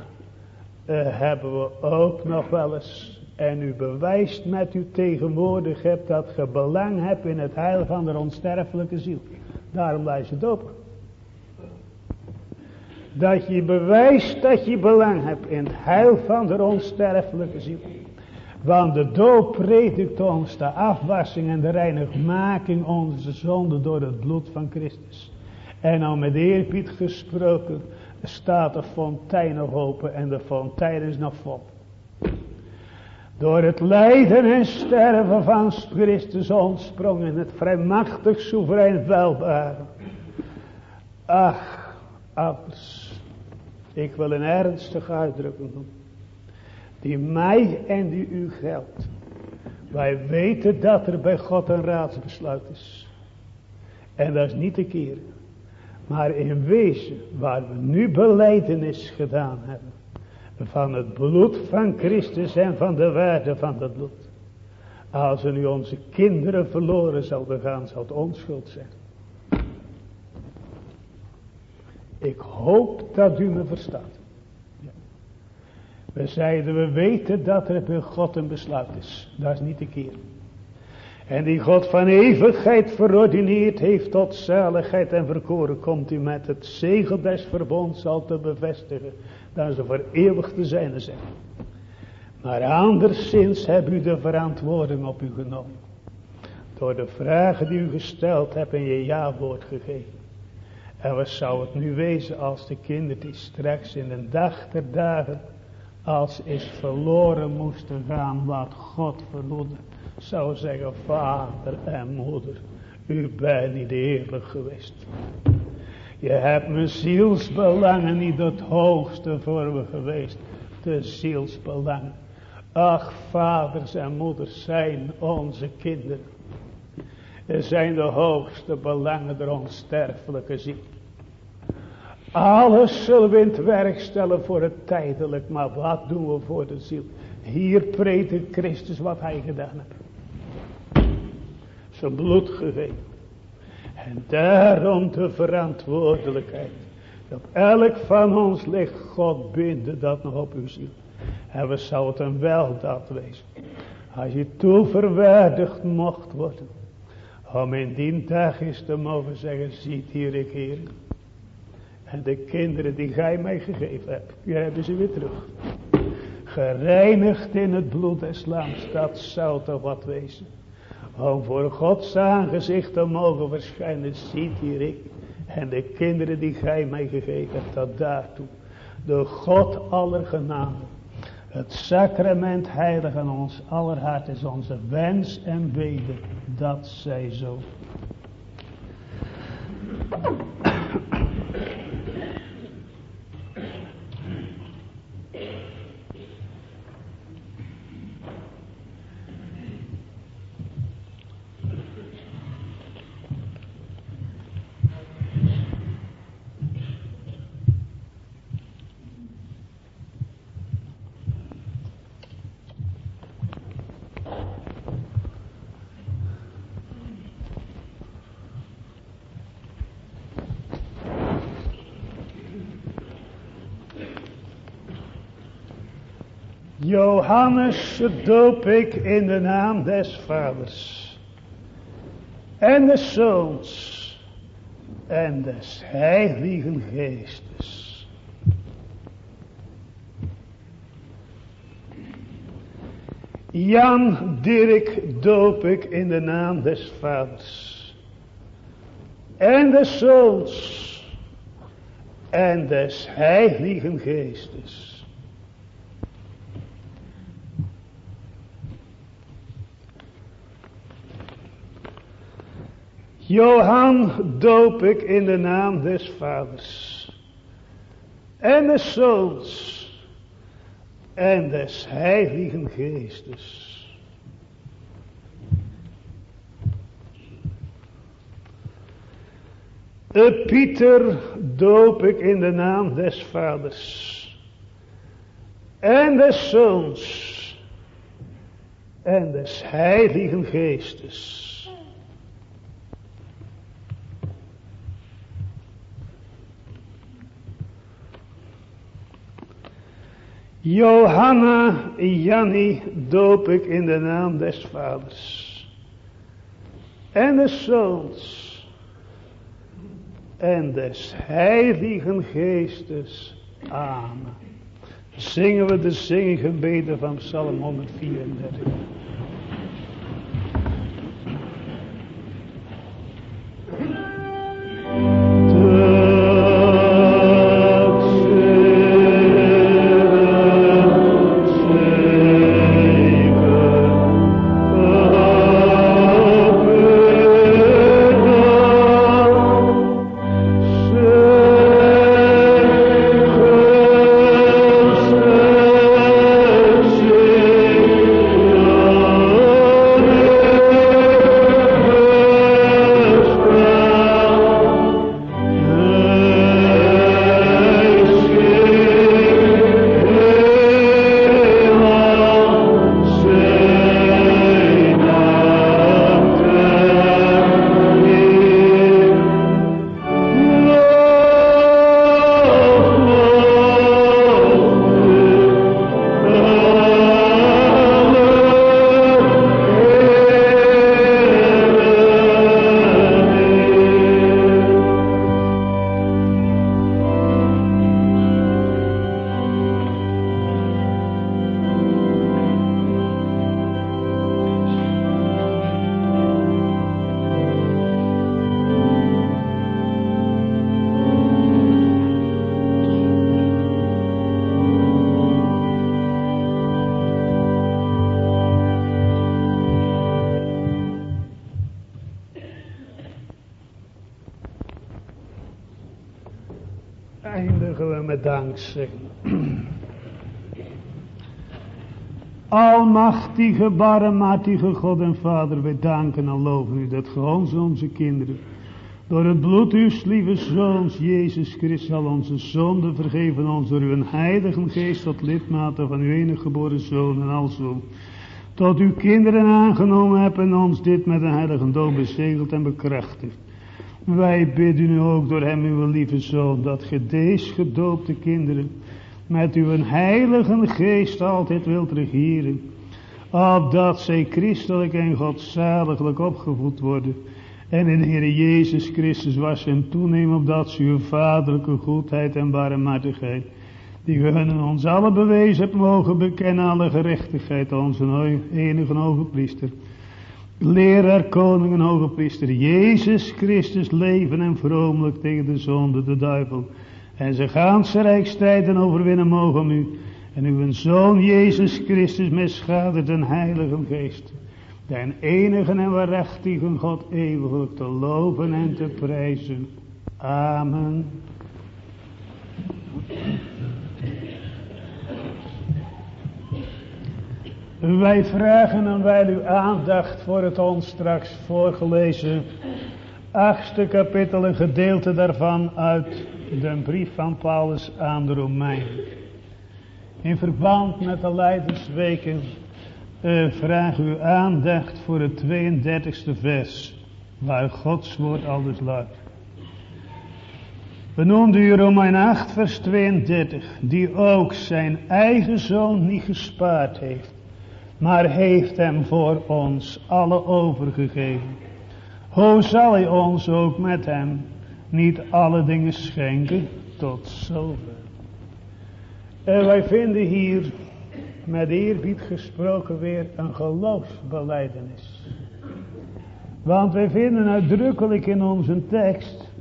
uh, hebben we ook nog wel eens, en u bewijst met u tegenwoordig hebt dat je belang hebt in het heil van de onsterfelijke ziel. Daarom blijf je dopen. Dat je bewijst dat je belang hebt in het heil van de onsterfelijke ziel. Want de doop predikt ons de afwassing en de reinigmaking onze zonde door het bloed van Christus. En al met eerbied gesproken staat de fontein nog open en de fontein is nog vol. Door het lijden en sterven van Christus ontsprong in het vrijmachtig soeverein welbaren. Ach, ouders, ik wil een ernstige uitdrukking doen. Die mij en die u geldt. Wij weten dat er bij God een raadsbesluit is. En dat is niet te keren. Maar in wezen, waar we nu beleidenis gedaan hebben. Van het bloed van Christus en van de waarde van dat bloed. Als we nu onze kinderen verloren zouden gaan, zou het onschuld zijn. Ik hoop dat u me verstaat. We zeiden, we weten dat er bij God een besluit is. Dat is niet de keer. En die God van eeuwigheid verordineerd heeft tot zaligheid en verkoren, komt u met het zegel des verbonds al te bevestigen, dat ze voor eeuwig te zijn zijn. Maar anderszins hebt u de verantwoording op u genomen. Door de vragen die u gesteld hebt en je ja-woord gegeven. En wat zou het nu wezen als de kinderen die straks in de dag der dagen als is verloren moesten gaan wat God verloedde zou zeggen, vader en moeder, u bent niet eerlijk geweest. Je hebt mijn zielsbelangen niet het hoogste voor me geweest. De zielsbelangen. Ach, vaders en moeders zijn onze kinderen. Zijn de hoogste belangen der onsterfelijke ziel. Alles zullen we in het werk stellen voor het tijdelijk, maar wat doen we voor de ziel? Hier predikt Christus wat hij gedaan heeft zijn bloed gegeven. En daarom de verantwoordelijkheid. Dat elk van ons ligt God binden dat nog op uw ziel. En we zou het een weldaad wezen. Als je toeverwaardigd mocht worden. Om in die dag is te mogen zeggen. Ziet hier ik hier. En de kinderen die gij mij gegeven hebt. Hier hebben ze weer terug. Gereinigd in het bloed des lams. Dat zou toch wat wezen. Om voor Gods aangezicht te mogen verschijnen, ziet hier ik. En de kinderen die gij mij gegeven hebt, dat daartoe. De God aller genade. Het sacrament heilig aan ons aller hart is onze wens en bede. Dat zij zo. Johannes doop ik in de naam des vaders en des zoons en des Heiligen Geestes. Jan Dirk doop ik in de naam des vaders en des zoons en des heiligen geestes. Johan doop ik in de naam des vaders en des zoons en des heiligen geestes. Pieter doop ik in de naam des vaders en des zoons en des heiligen geestes. Johanna Janni doop ik in de naam des vaders en des zoons en des heiligen geestes. Amen. Zingen we de zinggebeden van Psalm 134. Almachtige, barmhartige God en Vader, wij danken en loven u dat ge onze kinderen, door het bloed uw lieve Zoons, Jezus Christus, al onze zonden vergeven ons door uw heilige geest tot lidmaten van uw enige geboren Zoon en alzo. Tot uw kinderen aangenomen hebben en ons dit met een heilige dood bezegeld en bekrachtigd. Wij bidden u ook door hem, uw lieve Zoon, dat ge deze gedoopte kinderen met uw heilige geest altijd wilt regeren. Opdat zij christelijk en godzaliglijk opgevoed worden. En in de Heer Jezus Christus was en toenemen opdat ze uw vaderlijke goedheid en barmhartigheid. Die we hun ons alle bewezen hebt mogen bekennen alle gerechtigheid. Onze enige hoge priester. Leraar, koning en hoge priester. Jezus Christus leven en vromelijk tegen de zonde, de duivel en ze gaan ze rijkstrijden overwinnen mogen om u. En uw Zoon Jezus Christus met schade den Heilige Geest. Den enige en waarachtige God eeuwig te loven en te prijzen. Amen. Wij vragen en wij uw aandacht voor het ons straks voorgelezen achtste kapitel, een gedeelte daarvan uit de brief van Paulus aan de Romein. In verband met de Leidersweken uh, vraag u aandacht voor het 32e vers, waar Gods woord aldus luidt. Benoemde u Romein 8 vers 32, die ook zijn eigen zoon niet gespaard heeft, maar heeft hem voor ons alle overgegeven. Hoe zal hij ons ook met hem niet alle dingen schenken tot zover. En wij vinden hier met eerbied gesproken weer een geloofsbeleidenis. Want wij vinden uitdrukkelijk in onze tekst,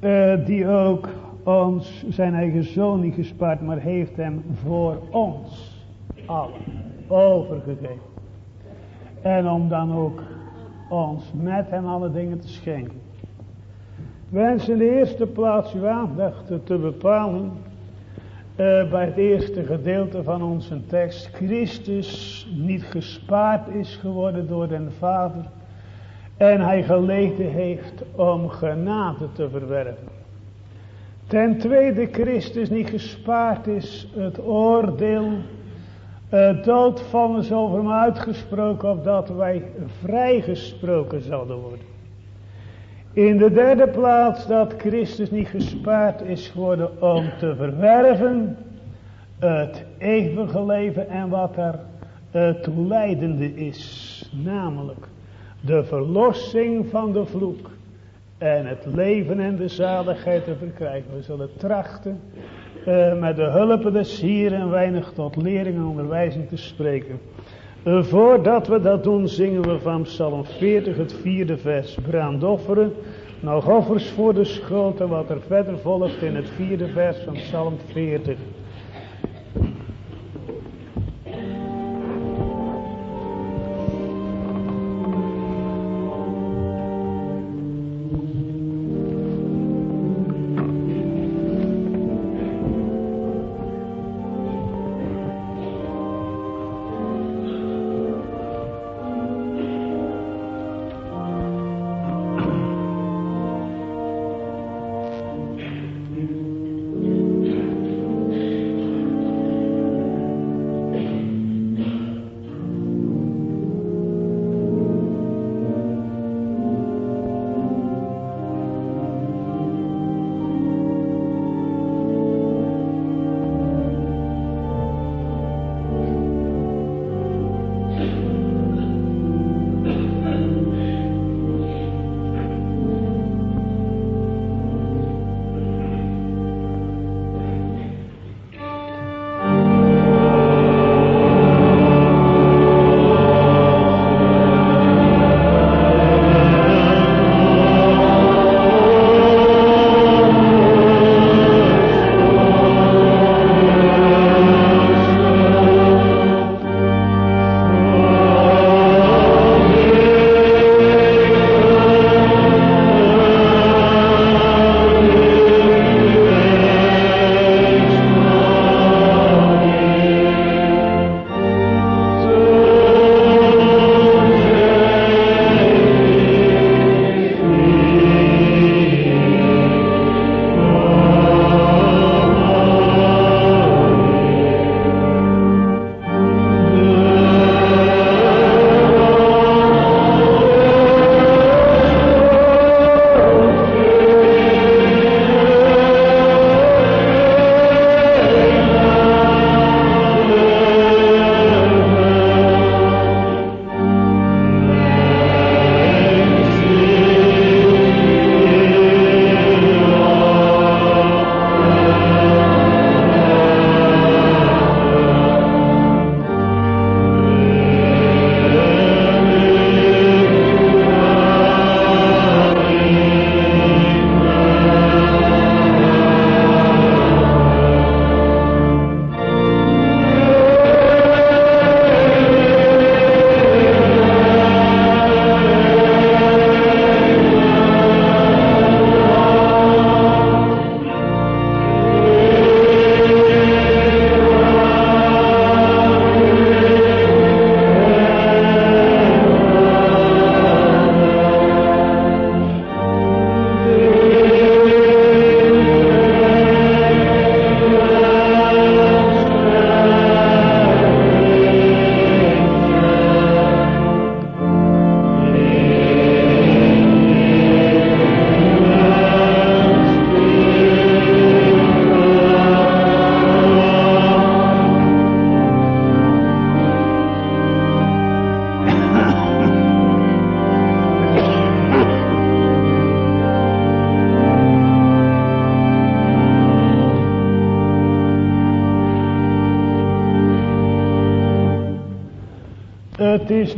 uh, die ook ons zijn eigen zoon niet gespaard, maar heeft hem voor ons allen overgegeven. En om dan ook ons met hem alle dingen te schenken. Wens in de eerste plaats uw aandacht te bepalen uh, bij het eerste gedeelte van onze tekst. Christus niet gespaard is geworden door den Vader. En hij geleden heeft om genade te verwerven. Ten tweede Christus niet gespaard is het oordeel. Het doodvonnis over hem uitgesproken opdat wij vrijgesproken zouden worden. In de derde plaats dat Christus niet gespaard is geworden om te verwerven het eeuwige leven en wat er uh, toeleidende is. Namelijk de verlossing van de vloek en het leven en de zaligheid te verkrijgen. We zullen trachten uh, met de hulp des hier en weinig tot lering en onderwijzing te spreken. Uh, voordat we dat doen zingen we van Psalm 40 het vierde vers. Brandofferen, nog offers voor de schuld en wat er verder volgt in het vierde vers van Psalm 40.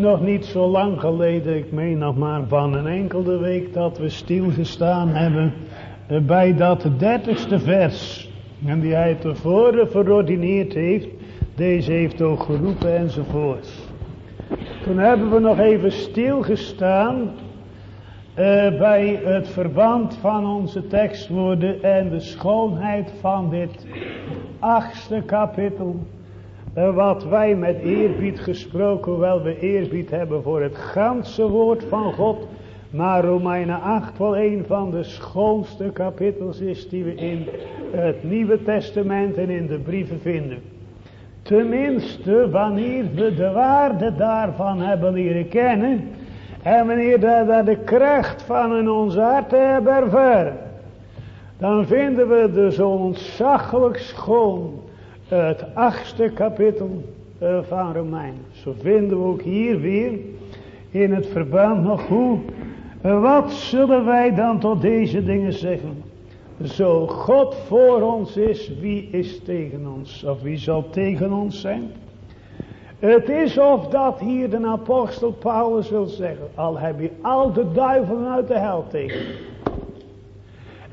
Nog niet zo lang geleden, ik meen nog maar van een enkele week, dat we stilgestaan hebben bij dat dertigste vers. En die hij tevoren verordineerd heeft. Deze heeft ook geroepen enzovoort. Toen hebben we nog even stilgestaan uh, bij het verband van onze tekstwoorden en de schoonheid van dit achtste kapitel. Uh, wat wij met eerbied gesproken, hoewel we eerbied hebben voor het ganse woord van God. Maar Romeinen 8 wel een van de schoonste kapittels is die we in het Nieuwe Testament en in de brieven vinden. Tenminste, wanneer we de waarde daarvan hebben leren kennen. En wanneer we de kracht van in ons hart hebben ervaren. Dan vinden we de zo ontzaglijk schoon. Het achtste kapittel eh, van Romein. Zo vinden we ook hier weer in het verband nog hoe. Eh, wat zullen wij dan tot deze dingen zeggen? Zo God voor ons is, wie is tegen ons? Of wie zal tegen ons zijn? Het is of dat hier de apostel Paulus wil zeggen. Al heb je al de duivelen uit de hel tegen.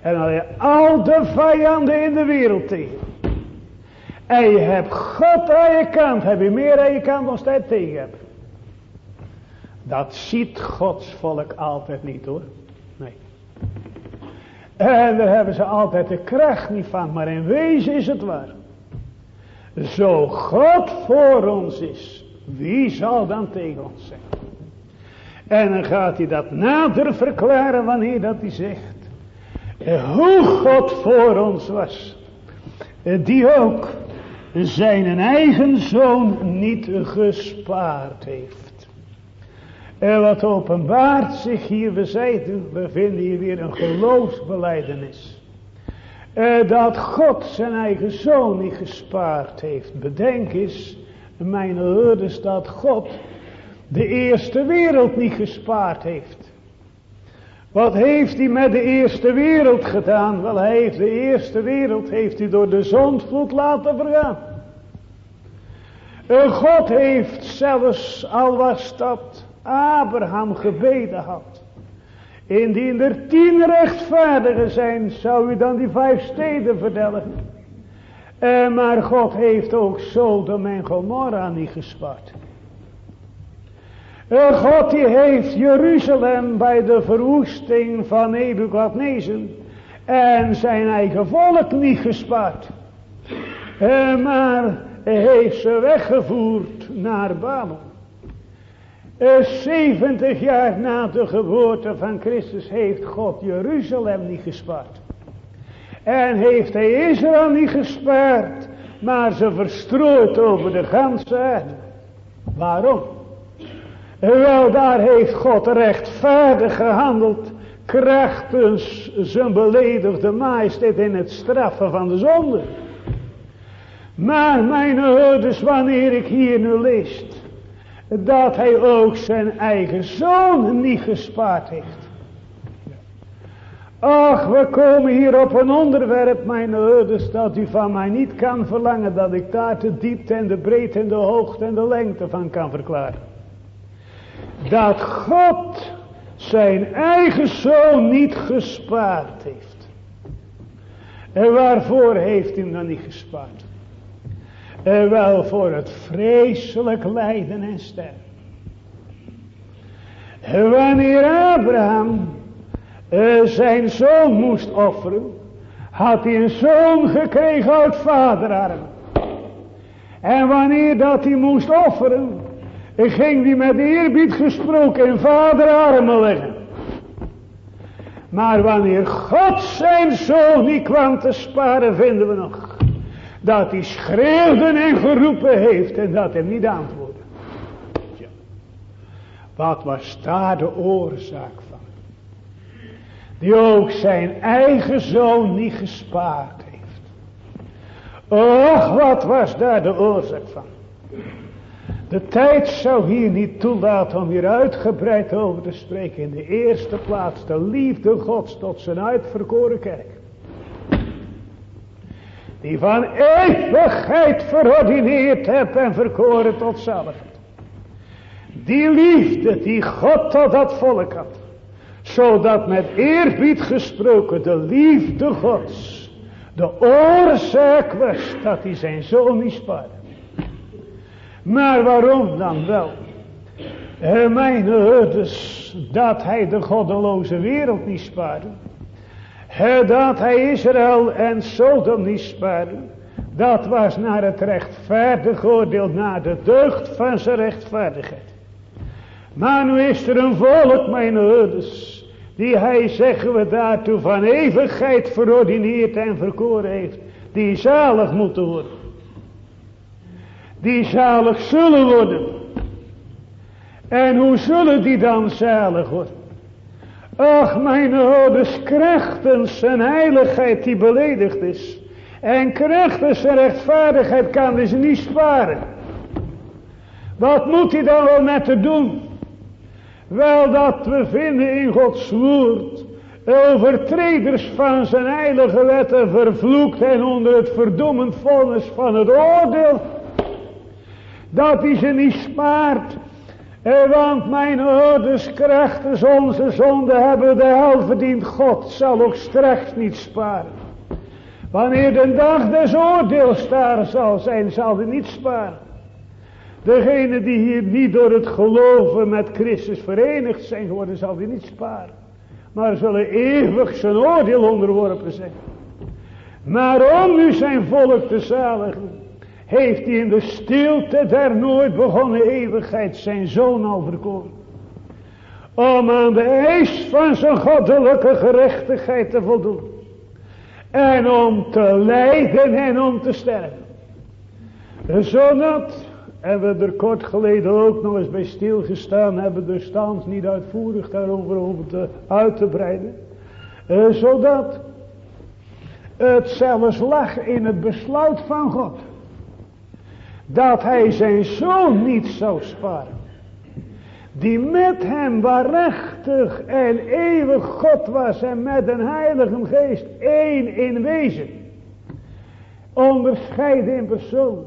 En al heb je al de vijanden in de wereld tegen. En je hebt God aan je kant. Heb je meer aan je kant dan hij tegen hebt. Dat ziet Gods volk altijd niet hoor. Nee. En daar hebben ze altijd de kracht niet van. Maar in wezen is het waar. Zo God voor ons is. Wie zal dan tegen ons zijn? En dan gaat hij dat nader verklaren wanneer dat hij zegt. Hoe God voor ons was. Die ook zijn eigen zoon niet gespaard heeft. En wat openbaart zich hier, we zeiden, we vinden hier weer een geloofsbeleidenis. Eh, dat God zijn eigen zoon niet gespaard heeft. Bedenk eens, mijn hoorders, dat God de eerste wereld niet gespaard heeft. Wat heeft hij met de eerste wereld gedaan? Wel, hij heeft de eerste wereld heeft hij door de zondvloed laten vergaan. God heeft zelfs, al was dat Abraham gebeden had. Indien er tien rechtvaardigen zijn, zou u dan die vijf steden verdelgen. En maar God heeft ook Sodom en Gomorra niet gespaard. En God die heeft Jeruzalem bij de verwoesting van Nebuchadnezzar en zijn eigen volk niet gespaard. En maar heeft ze weggevoerd naar Babel. 70 jaar na de geboorte van Christus heeft God Jeruzalem niet gespaard. En heeft hij Israël niet gespaard, maar ze verstrooid over de ganse. Waarom? Wel, daar heeft God rechtvaardig gehandeld, krachtens zijn beledigde majesteit in het straffen van de zonde. Maar mijn ouders, wanneer ik hier nu lees, dat hij ook zijn eigen zoon niet gespaard heeft. Ach, we komen hier op een onderwerp, mijn ouders, dat u van mij niet kan verlangen dat ik daar de diepte en de breedte en de hoogte en de lengte van kan verklaren. Dat God zijn eigen zoon niet gespaard heeft. En waarvoor heeft hij dan niet gespaard? En wel voor het vreselijk lijden en sterven. Wanneer Abraham uh, zijn zoon moest offeren, had hij een zoon gekregen uit vaderarm. En wanneer dat hij moest offeren, ging hij met eerbied gesproken in vaderarmen liggen. Maar wanneer God zijn zoon niet kwam te sparen, vinden we nog dat hij schreeuwde en geroepen heeft en dat hem niet antwoordde. Ja. Wat was daar de oorzaak van? Die ook zijn eigen zoon niet gespaard heeft. Och, wat was daar de oorzaak van? De tijd zou hier niet toelaten om hier uitgebreid over te spreken. In de eerste plaats de liefde gods tot zijn uitverkoren kerk die van eeuwigheid verordineerd hebt en verkoren tot zelf. Die liefde die God tot dat volk had. Zodat met eerbied gesproken de liefde gods. De oorzaak was dat hij zijn zoon niet spaarde. Maar waarom dan wel? Mijn dus dat hij de goddeloze wereld niet spaarde. Dat hij Israël en Sodom niet spaarde. Dat was naar het rechtvaardig oordeel, naar de deugd van zijn rechtvaardigheid. Maar nu is er een volk, mijn herders, die hij, zeggen we daartoe, van eeuwigheid verordineerd en verkoren heeft, die zalig moeten worden. Die zalig zullen worden. En hoe zullen die dan zalig worden? Ach, mijn ouders, krachtens en heiligheid die beledigd is. En krachtens en rechtvaardigheid kan dus niet sparen. Wat moet hij dan wel met te doen? Wel dat we vinden in Gods woord. Overtreders van zijn heilige wetten vervloekt en onder het verdoemend vonnis van het oordeel. Dat hij ze niet spaart. En want mijn ouders krachtens onze zonde hebben de hel verdiend. God zal ook straks niet sparen. Wanneer de dag des oordeels daar zal zijn, zal hij niet sparen. Degene die hier niet door het geloven met Christus verenigd zijn geworden, zal hij niet sparen. Maar zullen eeuwig zijn oordeel onderworpen zijn. Maar om nu zijn volk te zaligen, heeft hij in de stilte der nooit begonnen eeuwigheid zijn zoon al verkoren. Om aan de eis van zijn goddelijke gerechtigheid te voldoen. En om te lijden en om te sterven. Zodat en we er kort geleden ook nog eens bij stilgestaan hebben, de stand niet uitvoerig daarover over te, uit te breiden. Zodat het zelfs lag in het besluit van God. Dat hij zijn zoon niet zou sparen. Die met hem waarachtig en eeuwig God was en met een heilige geest één in wezen. Onderscheiden in persoon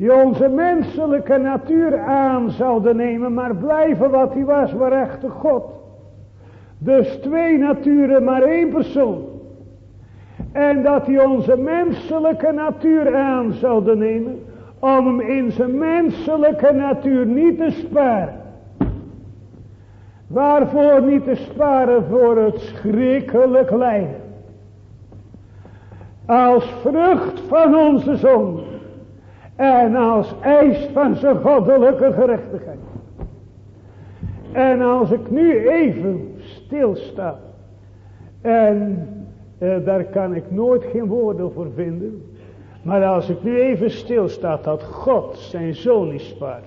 die onze menselijke natuur aan zouden nemen, maar blijven wat hij was, waarachtig God. Dus twee naturen, maar één persoon. En dat hij onze menselijke natuur aan zouden nemen, om hem in zijn menselijke natuur niet te sparen. Waarvoor niet te sparen? Voor het schrikkelijk lijden. Als vrucht van onze zonde. En als eis van zijn goddelijke gerechtigheid. En als ik nu even stilsta. En eh, daar kan ik nooit geen woorden voor vinden. Maar als ik nu even stilsta dat God zijn zoon is spaart.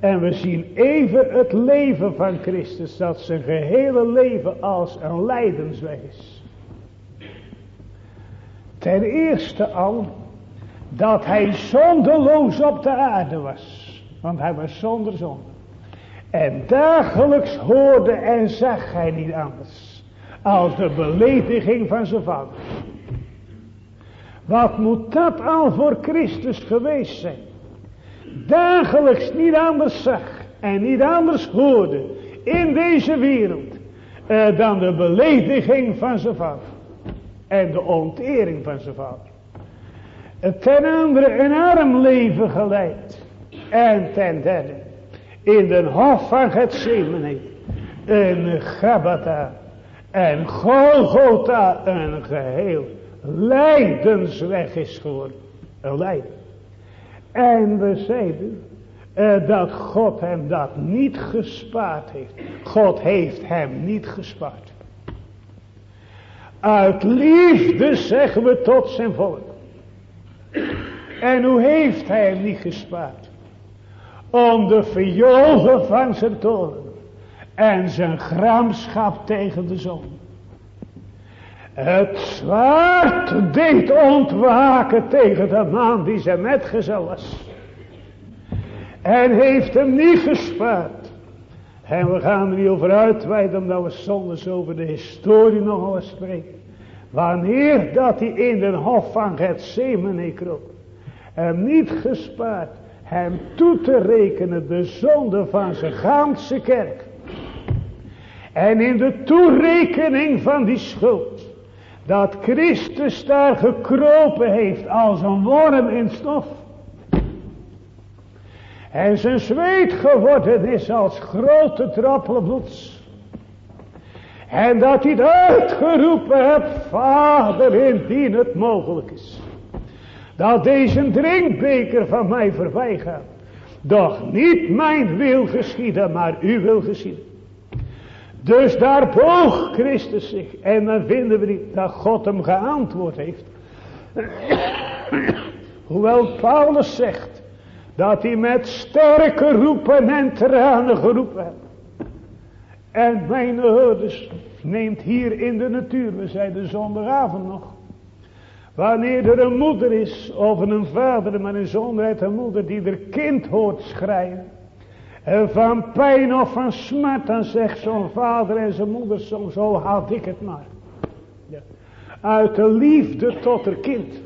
En we zien even het leven van Christus. Dat zijn gehele leven als een lijdensweg is. Ten eerste al dat hij zondeloos op de aarde was. Want hij was zonder zonde. En dagelijks hoorde en zag hij niet anders. Als de belediging van zijn vader. Wat moet dat al voor Christus geweest zijn? Dagelijks niet anders zag en niet anders hoorde in deze wereld eh, dan de belediging van zijn vader. En de ontering van zijn vader ten andere een arm leven geleid. En ten derde, in de hof van Gethsemane, een Gabata en Golgotha een geheel lijdensweg is geworden. Een lijden. En we zeiden uh, dat God hem dat niet gespaard heeft. God heeft hem niet gespaard. Uit liefde zeggen we tot zijn volk. En hoe heeft hij hem niet gespaard? Om de verjogen van zijn toren. En zijn gramschap tegen de zon. Het zwaard deed ontwaken tegen de man die zijn metgezel was. En heeft hem niet gespaard. En we gaan er niet over uitweiden omdat we zondes over de historie nog eens spreken. Wanneer dat hij in de hof van Gethsemane kroop. Hem niet gespaard. hem toe te rekenen de zonde van zijn ganse kerk. En in de toerekening van die schuld, dat Christus daar gekropen heeft als een worm in stof. En zijn zweet geworden is als grote droppelen bloeds. En dat hij uitgeroepen hebt, Vader, indien het mogelijk is. Dat deze drinkbeker van mij gaat. Doch niet mijn wil geschieden, maar uw wil geschieden. Dus daar boog Christus zich. En dan vinden we dat God hem geantwoord heeft. <coughs> Hoewel Paulus zegt dat hij met sterke roepen en tranen geroepen heeft. En mijn ouders neemt hier in de natuur, we zeiden zondagavond nog. Wanneer er een moeder is, of een vader, maar in zonderheid een moeder die er kind hoort schrijven. Van pijn of van smart, dan zegt zo'n vader en zijn moeder soms, zo had ik het maar. Ja. Uit de liefde tot haar kind.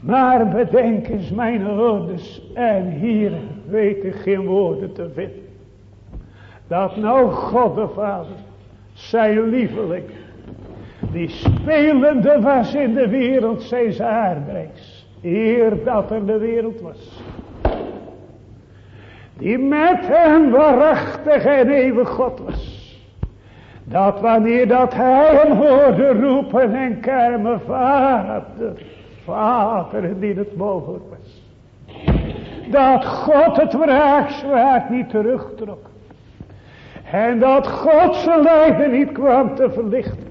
Maar bedenk eens mijn ouders, en hier weet ik geen woorden te vinden. Dat nou God de Vader, zijn lieveling, die spelende was in de wereld, zijn aardreis, eer dat er de wereld was. Die met hem waarachtig en eeuwig God was. Dat wanneer dat hij hem hoorde roepen en kermen, Vader, Vader, die het mogelijk was. Dat God het wraakzwaard niet terugtrok. En dat God zijn lijden niet kwam te verlichten.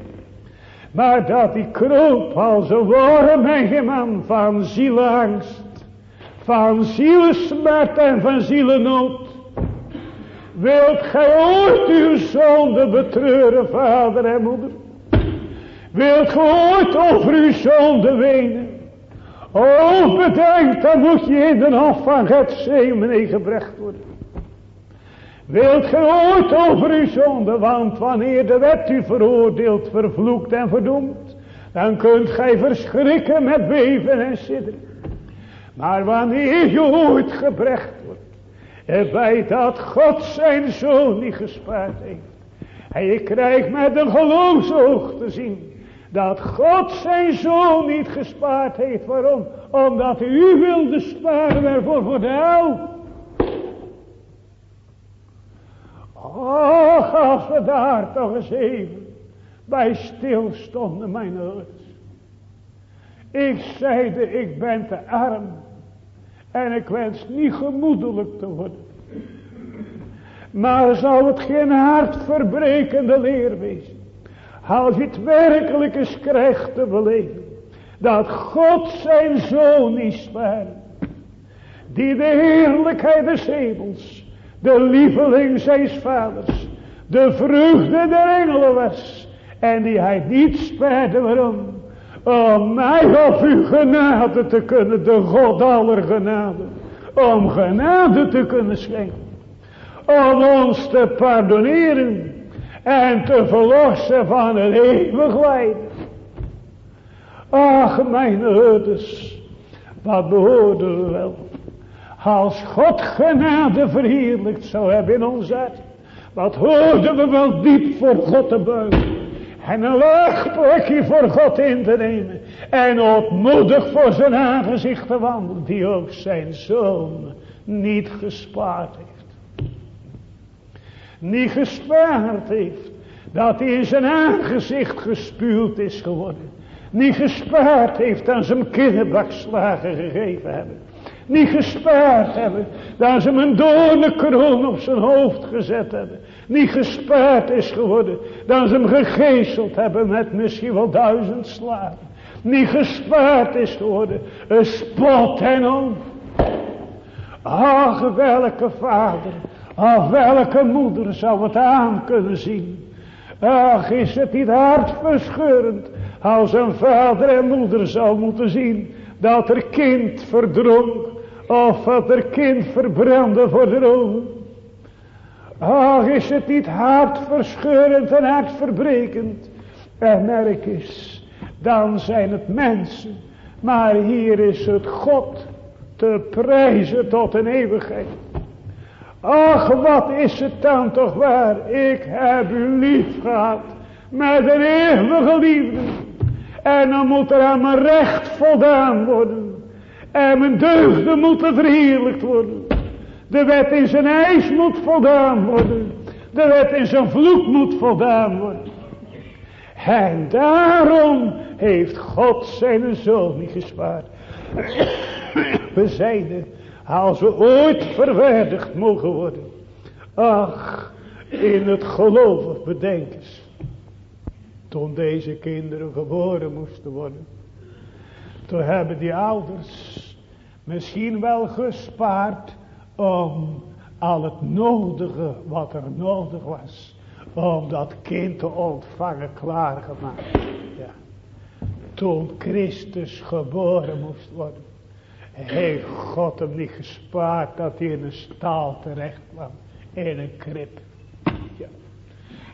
Maar dat hij kroop als een worm man van zielenangst. Van zielesmart en van zielennood. Wilt gij ooit uw zonde betreuren, vader en moeder? Wilt gij ooit over uw zonde wenen? O, bedenk, dan moet je in de hof van Gethsemane gebracht worden. Wilt ge ooit over uw zonde, want wanneer de wet u veroordeelt, vervloekt en verdoemd, dan kunt gij verschrikken met beven en sidderen. Maar wanneer je ooit gebracht wordt, bij dat God zijn zoon niet gespaard heeft, en je krijgt met een geloofsoog te zien, dat God zijn zoon niet gespaard heeft. Waarom? Omdat u wilde sparen waarvoor voor de hel. Och, als we daar toch eens even bij stilstonden, mijn ouders. Ik zeide, ik ben te arm. En ik wens niet gemoedelijk te worden. Maar zou het geen hartverbrekende leer wezen. Als je het werkelijk eens krijgt te beleven. Dat God zijn zoon niet spaart. Die de heerlijkheid des hemels de lieveling zijns vaders, de vreugde der engelen was, en die hij niet spaarde, waarom? Om mij of uw genade te kunnen, de God aller genade, om genade te kunnen schenken, om ons te pardoneren en te verlossen van het eeuwig lijden. Ach, mijn ouders, wat behoorden we wel als God genade verheerlijkt zou hebben in ons hart. Wat hoorden we wel diep voor God te buigen. En een laag plekje voor God in te nemen. En ontmoedig voor zijn aangezicht te wandelen. Die ook zijn zoon niet gespaard heeft. Niet gespaard heeft. Dat hij in zijn aangezicht gespuwd is geworden. Niet gespaard heeft aan zijn kinderbakslagen gegeven hebben niet gespaard hebben. Dat ze hem een doornenkroon op zijn hoofd gezet hebben. Niet gespaard is geworden. Dat ze hem gegezeld hebben met misschien wel duizend slaven. Niet gespaard is geworden. Een spot en om. Ach, welke vader. Ach, welke moeder zou het aan kunnen zien. Ach, is het niet hartverscheurend. Als een vader en moeder zou moeten zien. Dat er kind verdronk of wat er kind verbrandde voor de. Ach, is het niet hartverscheurend en hartverbrekend. En merk eens, dan zijn het mensen. Maar hier is het God te prijzen tot een eeuwigheid. Ach, wat is het dan toch waar. Ik heb u lief gehad. Met een eeuwige liefde. En dan moet er aan mijn recht voldaan worden. En mijn deugden moeten verheerlijkt worden. De wet in zijn eis moet voldaan worden. De wet in zijn vloek moet voldaan worden. En daarom heeft God zijn zoon niet gespaard. We zeiden, als we ooit verwaardigd mogen worden. Ach, in het gelovig bedenkens. Toen deze kinderen geboren moesten worden. Toen hebben die ouders misschien wel gespaard om al het nodige wat er nodig was. Om dat kind te ontvangen klaargemaakt. Ja. Toen Christus geboren moest worden. Heeft God hem niet gespaard dat hij in een staal terecht kwam. In een krib. Ja.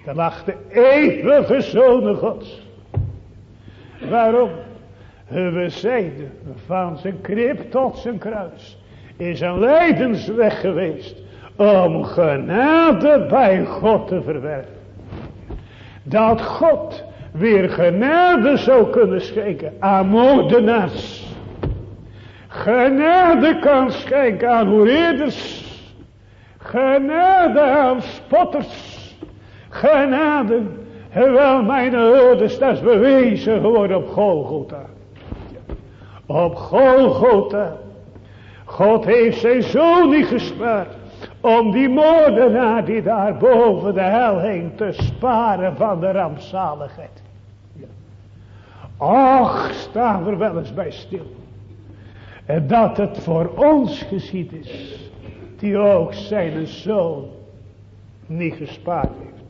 Daar lag de eeuwige zoon gods. Waarom? We zeiden van zijn krib tot zijn kruis. Is een lijdensweg geweest. Om genade bij God te verwerven. Dat God weer genade zou kunnen schenken aan moordenaars. Genade kan schenken aan hoereerders. Genade aan spotters. Genade. Wel mijn ouders, dat bewezen geworden op Golgotha. Op Golgotha. God heeft zijn zoon niet gespaard. Om die moordenaar die daar boven de hel hing te sparen van de rampzaligheid. Och, staan er wel eens bij stil. En dat het voor ons geschied is. Die ook zijn zoon niet gespaard heeft.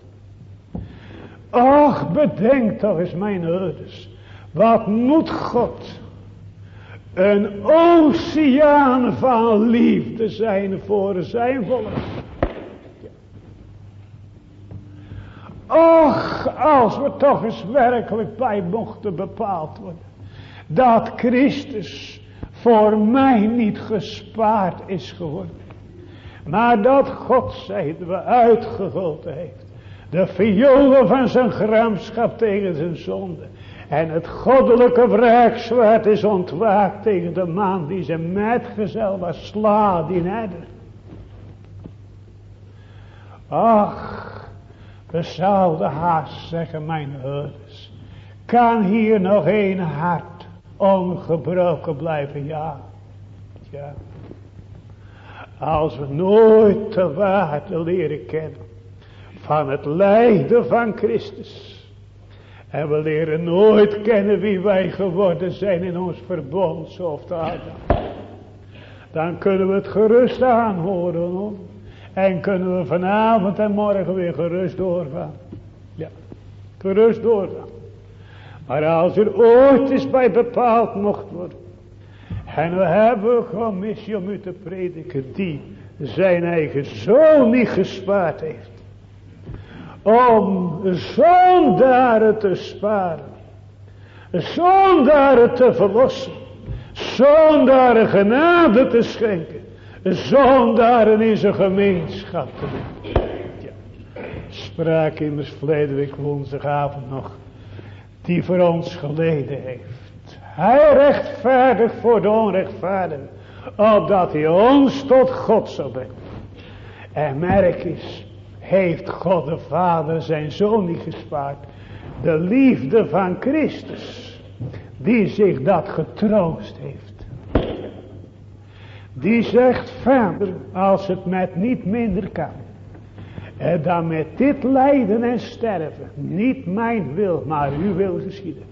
Och, bedenk toch eens mijn ouders. Wat moet God een oceaan van liefde zijn voor zijn volk. Och, als we toch eens werkelijk bij mochten bepaald worden. Dat Christus voor mij niet gespaard is geworden. Maar dat God, zeiden we, uitgegoten heeft. De violen van zijn gramschap tegen zijn zonde. En het goddelijke wraakzwaard is ontwaakt tegen de man die zijn metgezel was slaat in herder. Ach, we zouden haast zeggen, mijn herders. Kan hier nog een hart ongebroken blijven? Ja. Ja. Als we nooit de waarde leren kennen van het lijden van Christus en we leren nooit kennen wie wij geworden zijn in ons verbond, Adam. Dan kunnen we het gerust aanhoren hoor. En kunnen we vanavond en morgen weer gerust doorgaan. Ja, gerust doorgaan. Maar als er ooit eens bij bepaald mocht worden. En we hebben commissie om u te prediken die zijn eigen zoon niet gespaard heeft om zondaren te sparen. Zondaren te verlossen. Zondaren genade te schenken. Zondaren in zijn gemeenschap te doen. Ja. Spraak immers verleden week woensdagavond nog. Die voor ons geleden heeft. Hij rechtvaardig voor de onrechtvaardigen. Opdat hij ons tot God zou brengen. En merk eens heeft God de Vader zijn zoon niet gespaard. De liefde van Christus. Die zich dat getroost heeft. Die zegt vader als het met niet minder kan. En dan met dit lijden en sterven. Niet mijn wil maar uw wil geschieden.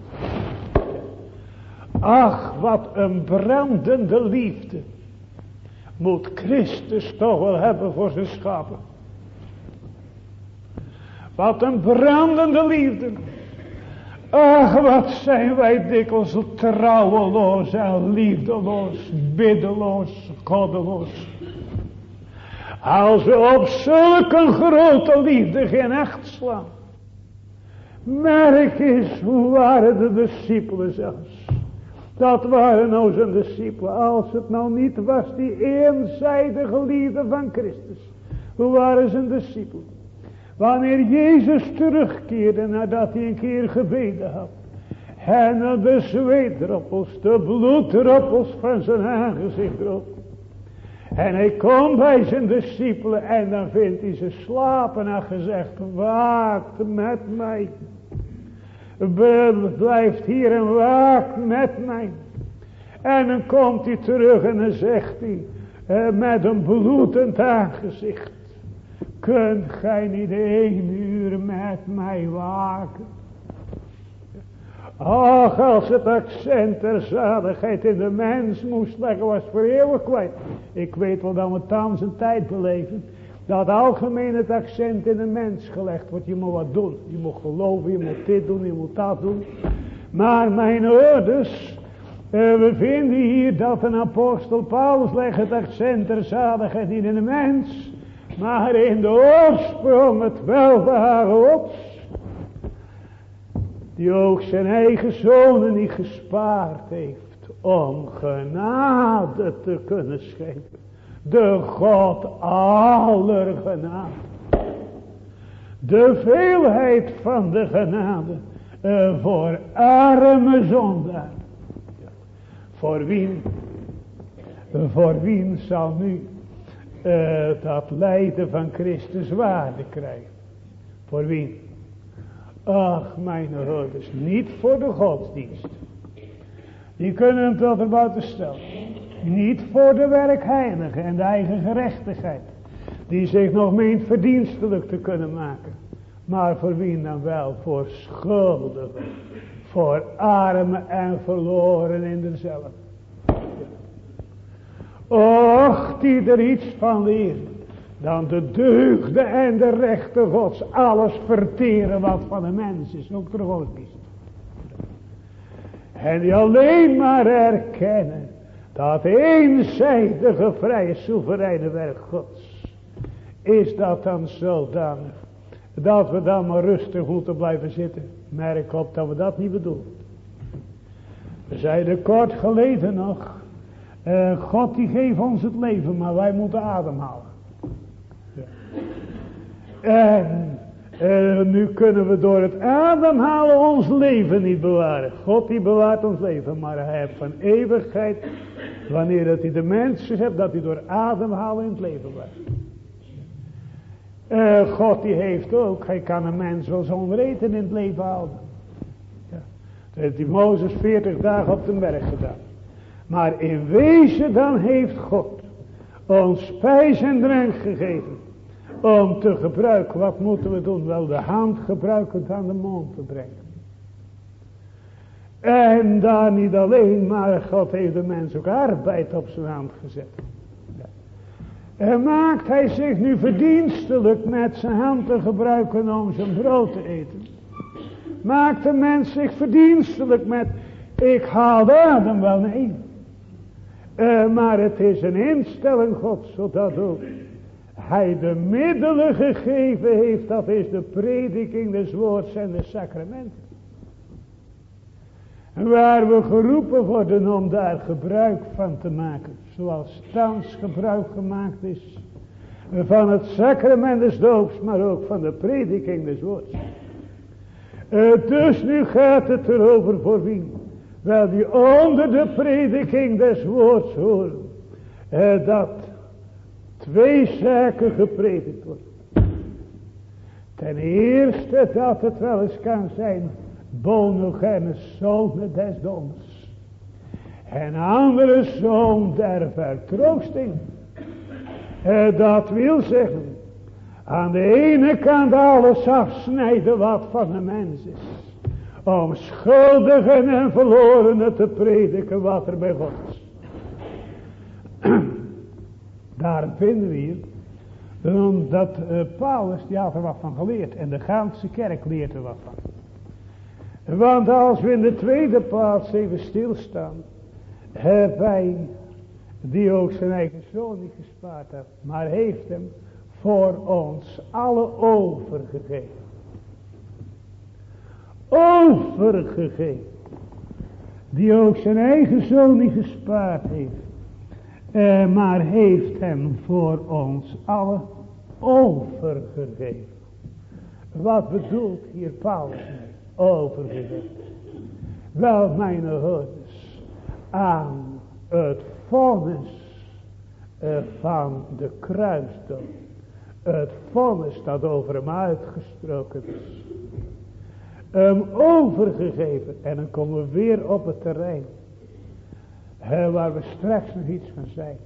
Ach wat een brandende liefde. Moet Christus toch wel hebben voor zijn schapen. Wat een brandende liefde. Ach, wat zijn wij dikwijls trouweloos en liefdeloos, biddeloos, goddeloos. Als we op zulke grote liefde geen echt slaan. Merk eens, hoe waren de discipelen zelfs. Dat waren nou zijn discipelen. Als het nou niet was die eenzijdige liefde van Christus. Hoe waren zijn discipelen? Wanneer Jezus terugkeerde nadat hij een keer gebeden had. En de zweetdruppels, de bloeddruppels van zijn aangezicht erop. En hij komt bij zijn discipelen en dan vindt hij ze slapen en gezegd, waakt met mij. Blijft hier en waakt met mij. En dan komt hij terug en dan zegt hij, eh, met een bloedend aangezicht. Kunt gij niet één uur met mij waken? Ach, als het accent der zaligheid in de mens moest leggen, was voor eeuwig kwijt. Ik weet wel dat we thans een tijd beleven. Dat algemeen het accent in de mens gelegd wordt. Je moet wat doen. Je moet geloven, je moet dit doen, je moet dat doen. Maar mijn ouders, eh, we vinden hier dat een apostel Paulus legt het accent der zaligheid niet in de mens. Maar in de oorsprong het welbehagen op die ook zijn eigen zonen niet gespaard heeft om genade te kunnen schenken. De God aller genade. De veelheid van de genade uh, voor arme zondaar. Voor wie, voor wie zal nu uh, dat lijden van Christus waarde krijgen? Voor wie? Ach, mijn ouders, niet voor de godsdienst. Die kunnen hem tot de buiten stellen. Niet voor de werkheilige en de eigen gerechtigheid. Die zich nog meent verdienstelijk te kunnen maken. Maar voor wie dan wel? Voor schuldigen. Voor armen en verloren in dezelfde. Och, die er iets van leert dan de deugden en de rechten gods alles verteren wat van de mens is, ook de godsdienst. En die alleen maar erkennen dat eenzijdige vrije soevereine werk gods, is dat dan zodanig, dat we dan maar rustig moeten blijven zitten. Merk op dat we dat niet bedoelen. We zeiden kort geleden nog, uh, God die geeft ons het leven, maar wij moeten ademhalen. En uh, nu kunnen we door het ademhalen ons leven niet bewaren. God die bewaart ons leven, maar hij heeft van eeuwigheid, wanneer dat hij de mensen hebt, dat hij door ademhalen in het leven blijft. Uh, God die heeft ook, hij kan een mens wel zonder eten in het leven houden. Ja. Dat heeft die Mozes 40 dagen op de berg gedaan. Maar in wezen dan heeft God ons spijs en drank gegeven om te gebruiken. Wat moeten we doen? Wel de hand gebruiken aan de mond te brengen. En daar niet alleen, maar God heeft de mens ook arbeid op zijn hand gezet. En maakt hij zich nu verdienstelijk met zijn hand te gebruiken om zijn brood te eten. Maakt de mens zich verdienstelijk met, ik haal de adem wel, nee. Uh, maar het is een instelling God, zodat ook hij de middelen gegeven heeft, dat is de prediking des woords en de sacramenten. En waar we geroepen worden om daar gebruik van te maken, zoals thans gebruik gemaakt is van het sacrament des doops, maar ook van de prediking des woords. Uh, dus nu gaat het erover voor wie? Wel die onder de prediking des woords horen. Uh, dat twee zaken gepredikt wordt. Ten eerste dat het wel eens kan zijn bonogene zonen des dons. En andere zoon der vertroosting. Eh, dat wil zeggen, aan de ene kant alles afsnijden wat van de mens is. Om schuldigen en verlorenen te prediken wat er bij God is. <clears throat> Daarom vinden we hier dat uh, Paulus, die had er wat van geleerd. En de Gaanse kerk leert er wat van. Want als we in de tweede plaats even stilstaan. Wij, die ook zijn eigen zoon niet gespaard heeft. Maar heeft hem voor ons alle overgegeven. Overgegeven. Die ook zijn eigen zoon niet gespaard heeft. Uh, maar heeft hem voor ons allen overgegeven. Wat bedoelt hier Paulus mee? Overgegeven. Wel, mijn hoorders, aan het vonnis uh, van de kruisdood. Het vonnis dat over hem uitgesproken is. Hem overgegeven. En dan komen we weer op het terrein. Uh, waar we straks nog iets van zijn.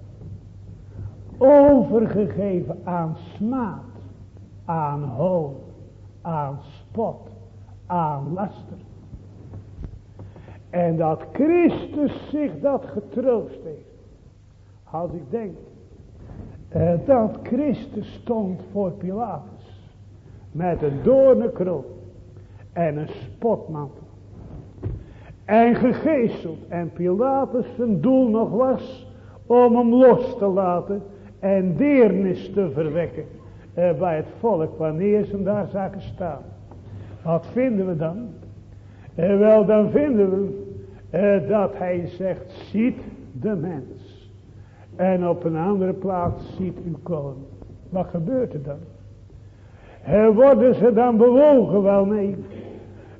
Overgegeven aan smaad. Aan hoon. Aan spot. Aan laster. En dat Christus zich dat getroost heeft. Als ik denk uh, dat Christus stond voor Pilatus. Met een doornenkroon en een spotmantel. En gegezeld. En Pilatus zijn doel nog was om hem los te laten en deernis te verwekken uh, bij het volk wanneer ze hem daar zagen staan. Wat vinden we dan? Uh, wel dan vinden we uh, dat hij zegt, ziet de mens. En op een andere plaats ziet uw koning. Wat gebeurt er dan? Uh, worden ze dan bewogen? Wel nee.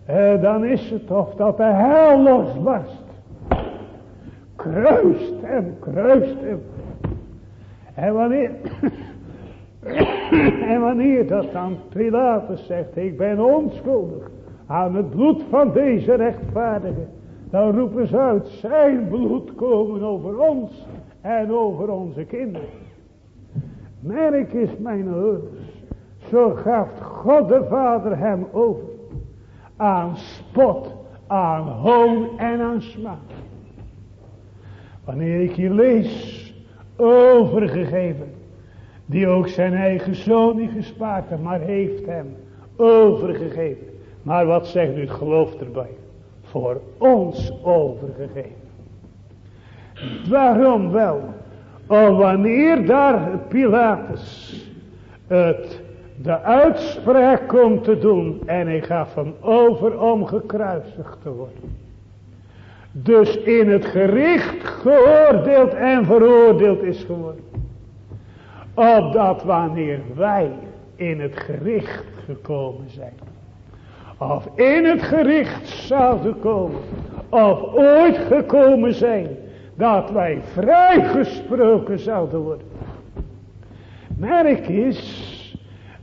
Uh, dan is het toch dat de hel losbarst. Kruist hem, kruist hem. En wanneer, <coughs> en wanneer dat dan Pilatus zegt, ik ben onschuldig aan het bloed van deze rechtvaardige. Dan roepen ze uit, zijn bloed komen over ons en over onze kinderen. Merk is mijn hoorders, zo gaf God de Vader hem over. Aan spot, aan hoon en aan smaak. Wanneer ik hier lees, overgegeven. Die ook zijn eigen zoon niet gespaard maar heeft hem overgegeven. Maar wat zegt u het geloof erbij? Voor ons overgegeven. Waarom wel? Om wanneer daar Pilatus het, de uitspraak komt te doen en hij gaf hem over om gekruisigd te worden. Dus in het gericht geoordeeld en veroordeeld is geworden. Opdat wanneer wij in het gericht gekomen zijn. Of in het gericht zouden komen. Of ooit gekomen zijn. Dat wij vrijgesproken zouden worden. Merk is.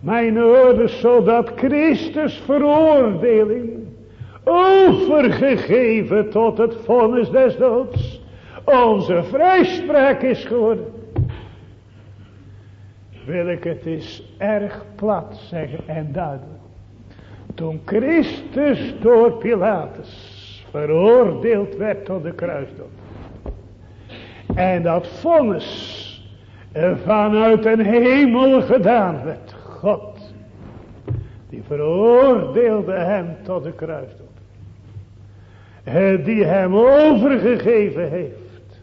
Mijn ouders zodat Christus veroordeling overgegeven tot het vonnis des doods. Onze vrijspraak is geworden. Wil ik het eens erg plat zeggen en duidelijk. Toen Christus door Pilatus veroordeeld werd tot de kruisdood. En dat vonnis vanuit een hemel gedaan werd. God. Die veroordeelde hem tot de kruisdood die hem overgegeven heeft.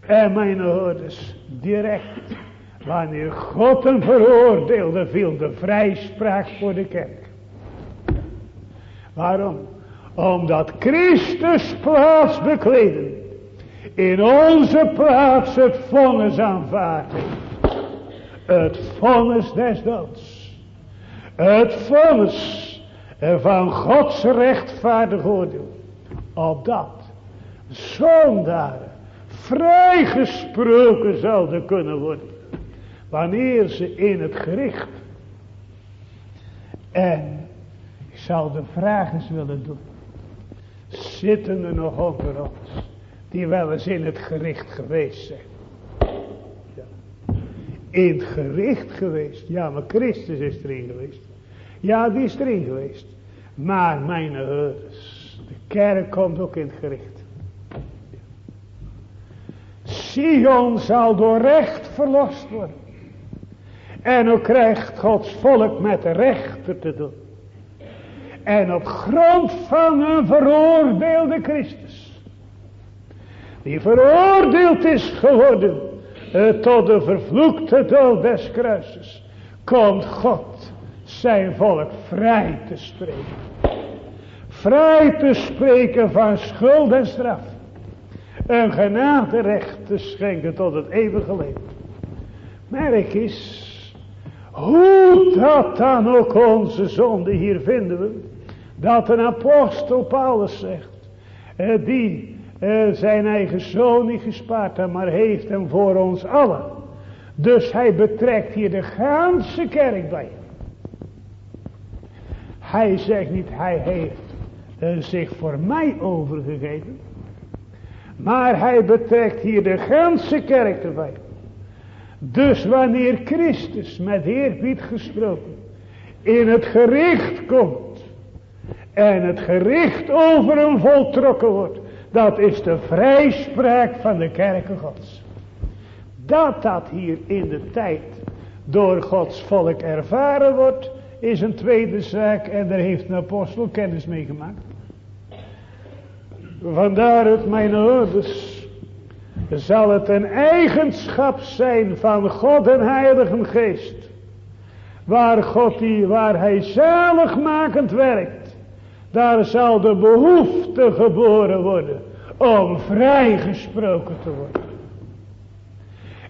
En mijn ouders, direct, wanneer God hem veroordeelde, viel de vrijspraak voor de kerk. Waarom? Omdat Christus plaats bekleden. In onze plaats het vonnis aanvaardt. Het vonnis des doods. Het vonnis van Gods rechtvaardig oordeel opdat zondaren vrijgesproken zouden kunnen worden. Wanneer ze in het gericht. En ik zal de vraag eens willen doen. Zitten er nog onder ons. Die wel eens in het gericht geweest zijn. In het gericht geweest. Ja maar Christus is erin geweest. Ja die is erin geweest. Maar mijn herders kerk komt ook in het gericht. Sion zal door recht verlost worden. En ook krijgt Gods volk met de rechter te doen. En op grond van een veroordeelde Christus. Die veroordeeld is geworden. Eh, tot de vervloekte dood des kruises. Komt God zijn volk vrij te spreken vrij te spreken van schuld en straf. Een genaderecht te schenken tot het eeuwige leven. Merk eens, hoe dat dan ook onze zonde hier vinden we. Dat een apostel Paulus zegt, eh, die eh, zijn eigen zoon niet gespaard maar heeft hem voor ons allen. Dus hij betrekt hier de ganse kerk bij. Hij zegt niet, hij heeft uh, zich voor mij overgegeven. Maar hij betrekt hier de ganse kerk erbij. Dus wanneer Christus met eerbied gesproken in het gericht komt en het gericht over hem voltrokken wordt, dat is de vrijspraak van de kerken gods. Dat dat hier in de tijd door Gods volk ervaren wordt, is een tweede zaak en daar heeft een apostel kennis mee gemaakt. Vandaar het mijn ouders zal het een eigenschap zijn van God en Heilige Geest. Waar God die, waar hij zaligmakend werkt. Daar zal de behoefte geboren worden om vrijgesproken te worden.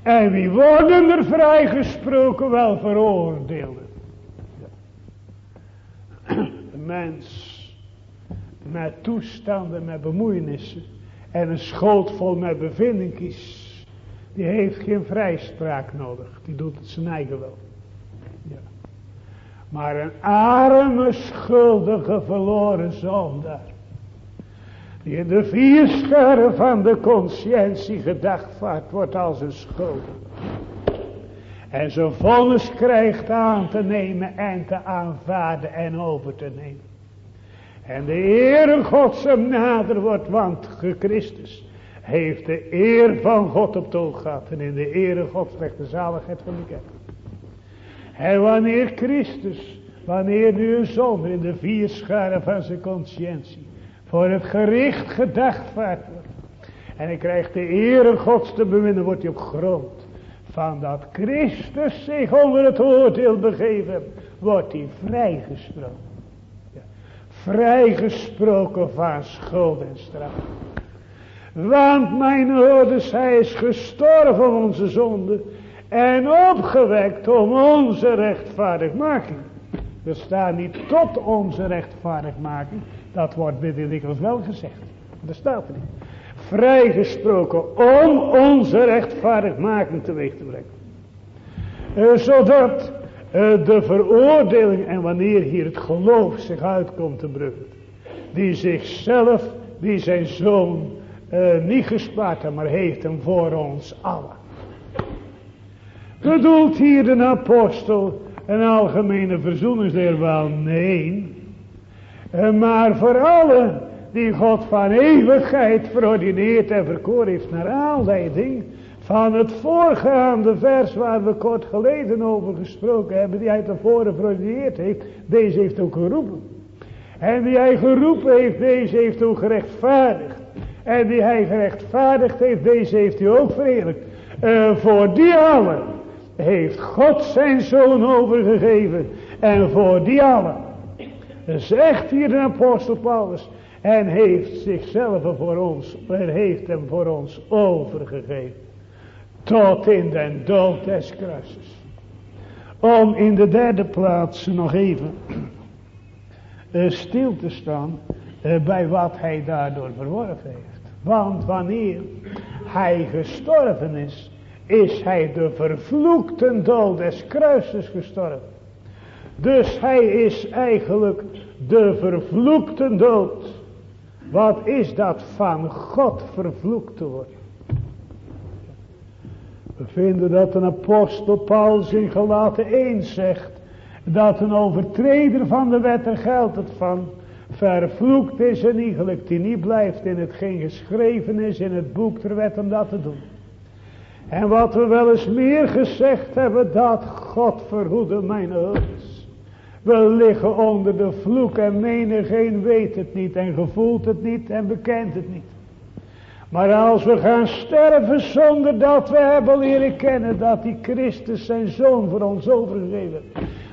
En wie worden er vrijgesproken? Wel veroordeelden. De mens met toestanden, met bemoeienissen en een schoot vol met bevinding kies. Die heeft geen vrijspraak nodig. Die doet het zijn eigen wel. Maar een arme, schuldige, verloren zondaar. Die in de vier van de conscientie gedagvaard wordt als een schuldige. En zijn vonnis krijgt aan te nemen en te aanvaarden en over te nemen. En de Heere God hem nader wordt, want Christus heeft de eer van God op toog gehad. En in de Heere God legt de zaligheid van de kerk. En wanneer Christus, wanneer nu een zonder in de vier scharen van zijn conscientie, voor het gericht gedagvaard wordt. En hij krijgt de Heere Gods te bewinnen, wordt hij op grond van dat Christus zich onder het oordeel begeven, wordt hij vrijgesproken vrijgesproken van schuld en straf. Want mijn ouders, hij is gestorven om onze zonde en opgewekt om onze rechtvaardigmaking. We staan niet tot onze rechtvaardigmaking, dat wordt binnen wel gezegd. Dat staat er niet. Vrijgesproken om onze rechtvaardigmaking teweeg te brengen. Uh, zodat uh, de veroordeling en wanneer hier het geloof zich uitkomt te bruggen. Die zichzelf, die zijn zoon uh, niet gespaard maar heeft hem voor ons allen. Bedoelt hier de apostel een algemene verzoeningsleer? Wel, nee. Uh, maar voor allen die God van eeuwigheid verordineerd en verkoren heeft naar aanleiding van het voorgaande vers waar we kort geleden over gesproken hebben, die hij tevoren verordineerd heeft, deze heeft ook geroepen. En die hij geroepen heeft, deze heeft ook gerechtvaardigd. En die hij gerechtvaardigd heeft, deze heeft hij ook verheerlijkt. Uh, voor die allen heeft God zijn zoon overgegeven. En voor die allen, zegt hier de apostel Paulus, en heeft zichzelf voor ons, en heeft hem voor ons overgegeven tot in den dood des kruises. Om in de derde plaats nog even uh, stil te staan uh, bij wat hij daardoor verworven heeft. Want wanneer hij gestorven is, is hij de vervloekte dood des kruises gestorven. Dus hij is eigenlijk de vervloekte dood. Wat is dat van God vervloekt te worden? We vinden dat een apostel Paulus in gelaten 1 zegt. Dat een overtreder van de wet er geldt het van. Vervloekt is een iegelijk die niet blijft in hetgeen geschreven is in het boek ter wet om dat te doen. En wat we wel eens meer gezegd hebben, dat God verhoede mijn ouders. We liggen onder de vloek en menigeen weet het niet en gevoelt het niet en bekent het niet. Maar als we gaan sterven zonder dat we hebben leren kennen dat die Christus zijn zoon voor ons overgegeven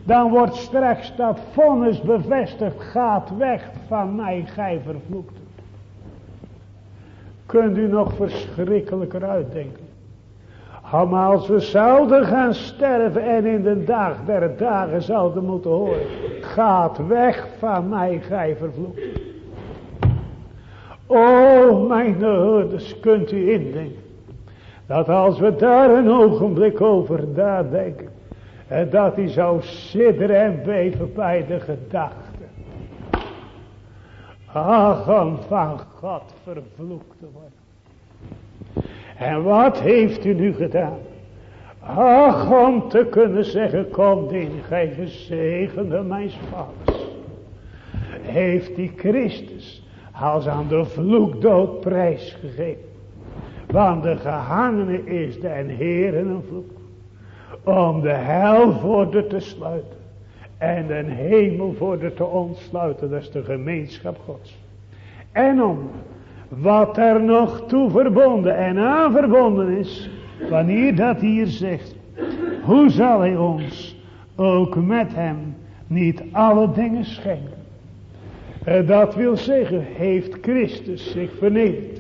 Dan wordt straks dat vonnis bevestigd. Gaat weg van mij, gij vervloekt. Kunt u nog verschrikkelijker uitdenken. Maar als we zouden gaan sterven en in de dag der dagen zouden moeten horen. Gaat weg van mij, gij vervloekt. O mijn hoorders, kunt u indenken. Dat als we daar een ogenblik over nadenken. En dat hij zou sidderen en beven bij de gedachte. Ach, van God vervloekt te. En wat heeft u nu gedaan? Ach, om te kunnen zeggen, kom in, gij gezegende mijn vaders. Heeft die Christus als aan de vloekdood prijsgegeven. Want de gehangene is de Heeren een vloek. Om de hel voor de te sluiten. En de hemel voor de te ontsluiten. Dat is de gemeenschap gods. En om wat er nog toe verbonden en aan verbonden is. Wanneer dat hier zegt. Hoe zal hij ons ook met hem niet alle dingen schenken. Eh, dat wil zeggen, heeft Christus zich vernederd.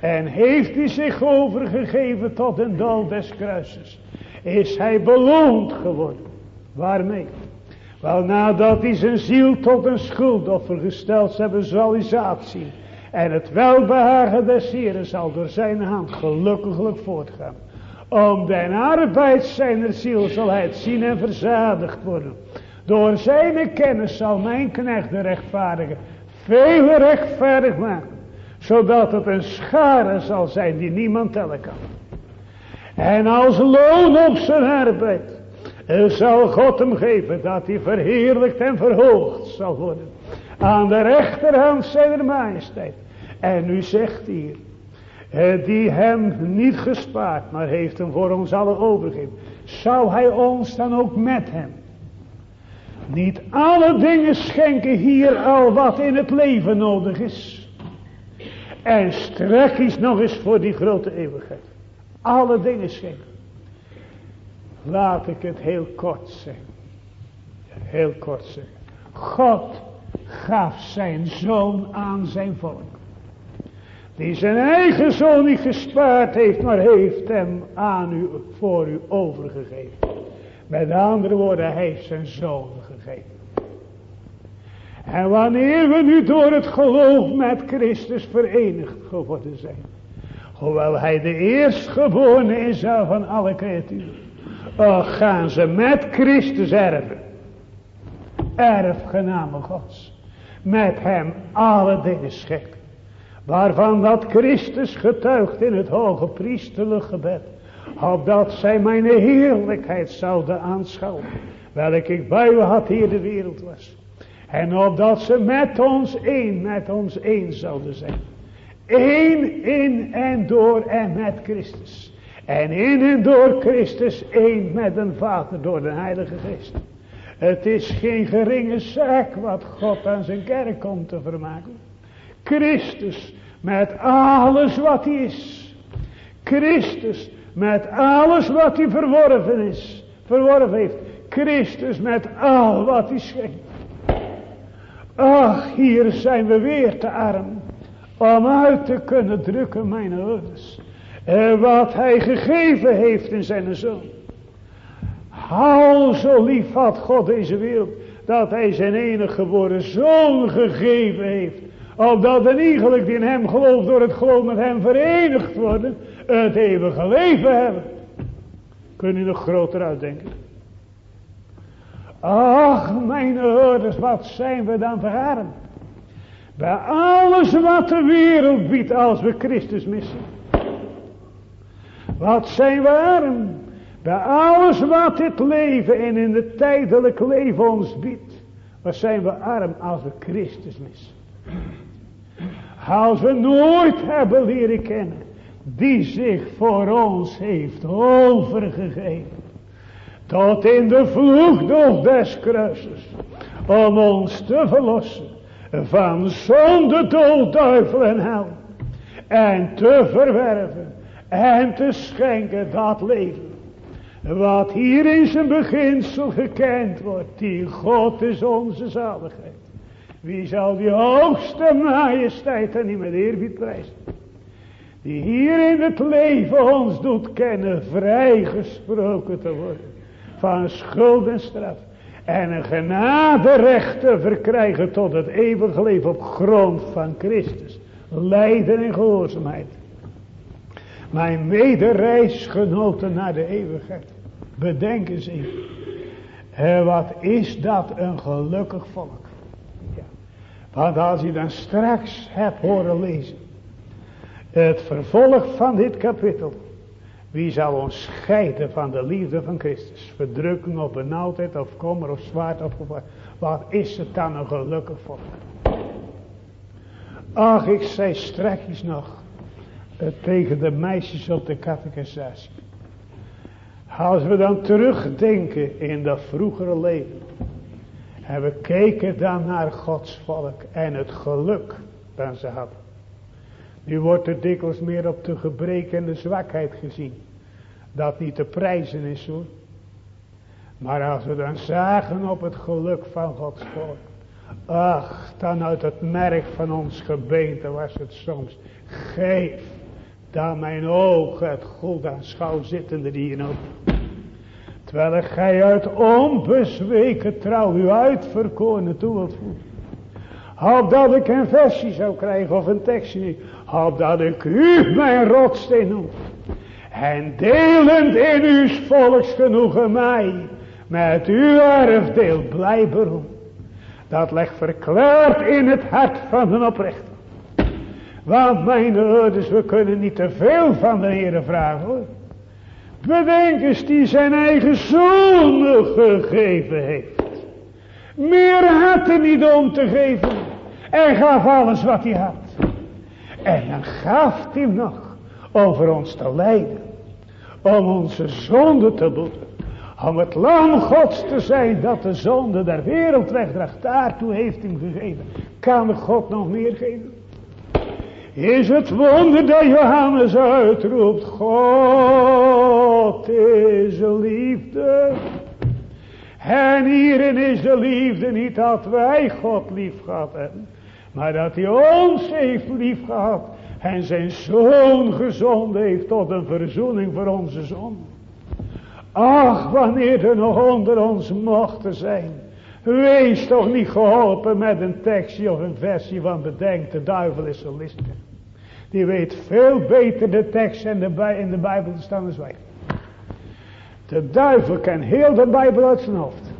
En heeft hij zich overgegeven tot een dood des kruises. Is hij beloond geworden. Waarmee? Wel nadat hij zijn ziel tot een schuldoffer gesteld hebben zal hij zaad zien. En het welbehagen des Heren zal door zijn hand gelukkiglijk voortgaan. Om den arbeid zijner ziel zal hij het zien en verzadigd worden. Door zijn kennis zal mijn knecht de rechtvaardige veel rechtvaardig maken. Zodat het een schare zal zijn die niemand tellen kan. En als loon op zijn arbeid zal God hem geven dat hij verheerlijkt en verhoogd zal worden. Aan de rechterhand zijn majesteit. En nu zegt hier, die hem niet gespaard, maar heeft hem voor ons allen overgegeven. Zou hij ons dan ook met hem niet alle dingen schenken hier al wat in het leven nodig is. En strek nog eens voor die grote eeuwigheid. Alle dingen schenken. Laat ik het heel kort zeggen. Heel kort zeggen. God gaf zijn zoon aan zijn volk. Die zijn eigen zoon niet gespaard heeft, maar heeft hem aan u, voor u overgegeven. Met andere woorden, hij heeft zijn zoon gegeven. En wanneer we nu door het geloof met Christus verenigd geworden zijn. Hoewel hij de eerstgeborene is van alle creaturen. gaan ze met Christus erven. Erfgename gods. Met hem alle dingen schenken. Waarvan dat Christus getuigt in het hoge priesterlijk gebed. Opdat zij mijn heerlijkheid zouden aanschouwen. Welk ik bij u had hier de wereld was. En opdat ze met ons één, met ons één zouden zijn. Eén in en door en met Christus. En in en door Christus één met een Vader door de Heilige Geest. Het is geen geringe zaak wat God aan zijn kerk komt te vermaken. Christus met alles wat hij is. Christus met alles wat hij verworven is. Verworven heeft. Christus met al wat hij schenkt. Ach, hier zijn we weer te arm. Om uit te kunnen drukken, mijn ouders. Wat hij gegeven heeft in zijn zoon. Al zo lief had God deze wereld. Dat hij zijn enige geboren zoon gegeven heeft. Opdat een iegelijk die in hem gelooft door het geloof met hem verenigd worden. Het eeuwige leven hebben. Kun je nog groter uitdenken? Ach, mijn ouders, wat zijn we dan verarmd. Bij alles wat de wereld biedt als we Christus missen. Wat zijn we arm. Bij alles wat dit leven en in het tijdelijk leven ons biedt. Wat zijn we arm als we Christus missen. Als we nooit hebben leren kennen. Die zich voor ons heeft overgegeven tot in de vloekdood des kruises, om ons te verlossen van zonde, dood, duivel en hel, en te verwerven en te schenken dat leven, Wat hier in zijn beginsel gekend wordt. Die God is onze zaligheid. Wie zal die hoogste majesteit en niet met eerbied prijzen. Die hier in het leven ons doet kennen vrijgesproken te worden. Van schuld en straf. En een genaderecht te verkrijgen tot het eeuwige leven op grond van Christus. Lijden en gehoorzaamheid. Mijn medereisgenoten naar de eeuwigheid. Bedenk eens even. En wat is dat een gelukkig volk. Ja. Want als je dan straks hebt horen lezen. Het vervolg van dit kapitel. Wie zal ons scheiden van de liefde van Christus? Verdrukking of benauwdheid of kommer of zwaard of Wat is het dan een gelukkig volk? Ach, ik zei strakjes nog tegen de meisjes op de catechisatie. Als we dan terugdenken in dat vroegere leven. En we keken dan naar Gods volk en het geluk dat ze hadden. Nu wordt er dikwijls meer op de gebreken en de zwakheid gezien. Dat niet te prijzen is hoor. Maar als we dan zagen op het geluk van Gods volk. Ach, dan uit het merk van ons gebeente was het soms. Geef dan mijn ogen het goed aanschouw zittende die in op. Terwijl gij uit onbezweken trouw uw uitverkorene toe wilt dat ik een versie zou krijgen of een tekstje. dat ik u mijn rotsteen noem. En delend in uw volksgenoegen mij. Met uw erfdeel blij. Dat legt verklaard in het hart van een oprechter. Want mijn ouders, we kunnen niet te veel van de Heer vragen hoor. Bedenk eens die zijn eigen zoon gegeven heeft. Meer had hij niet om te geven. En gaf alles wat hij had. En dan gaf hij nog over ons te lijden. Om onze zonde te boeten. Om het lam gods te zijn dat de zonde der wereld wegdraagt. Daartoe heeft hij hem gegeven. Kan God nog meer geven? Is het wonder dat Johannes uitroept. God is liefde. En hierin is de liefde niet dat wij God lief gehad hebben. Maar dat hij ons heeft lief gehad. En zijn zoon gezonden heeft tot een verzoening voor onze zon. Ach, wanneer er nog onder ons mochten zijn. Wees toch niet geholpen met een tekstje of een versie van bedenk, de duivel is een lister. Die weet veel beter de tekst en de in de Bijbel te staan als wij. De duivel kent heel de Bijbel uit zijn hoofd.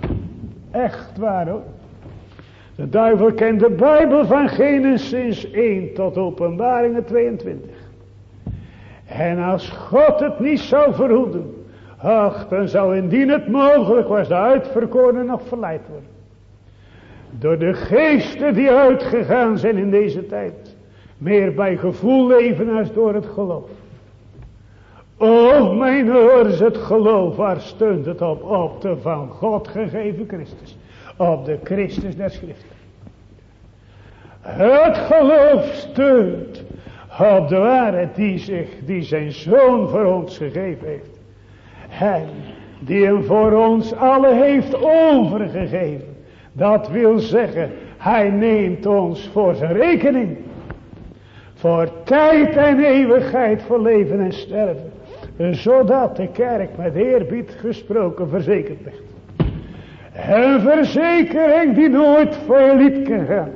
Echt waar hoor. De duivel kent de Bijbel van Genesis 1 tot openbaringen 22. En als God het niet zou verhoeden. Ach, dan zou indien het mogelijk was de uitverkoren nog verleid worden. Door de geesten die uitgegaan zijn in deze tijd. Meer bij gevoel leven als door het geloof. O mijn oors het geloof, waar steunt het op? Op de van God gegeven Christus. Op de Christus der schriften. Het geloof steunt op de waarheid die, zich, die zijn zoon voor ons gegeven heeft. En die hem voor ons alle heeft overgegeven. Dat wil zeggen, hij neemt ons voor zijn rekening. Voor tijd en eeuwigheid voor leven en sterven. Zodat de kerk met eerbied gesproken verzekerd ligt. Een verzekering die nooit failliet kan gaan.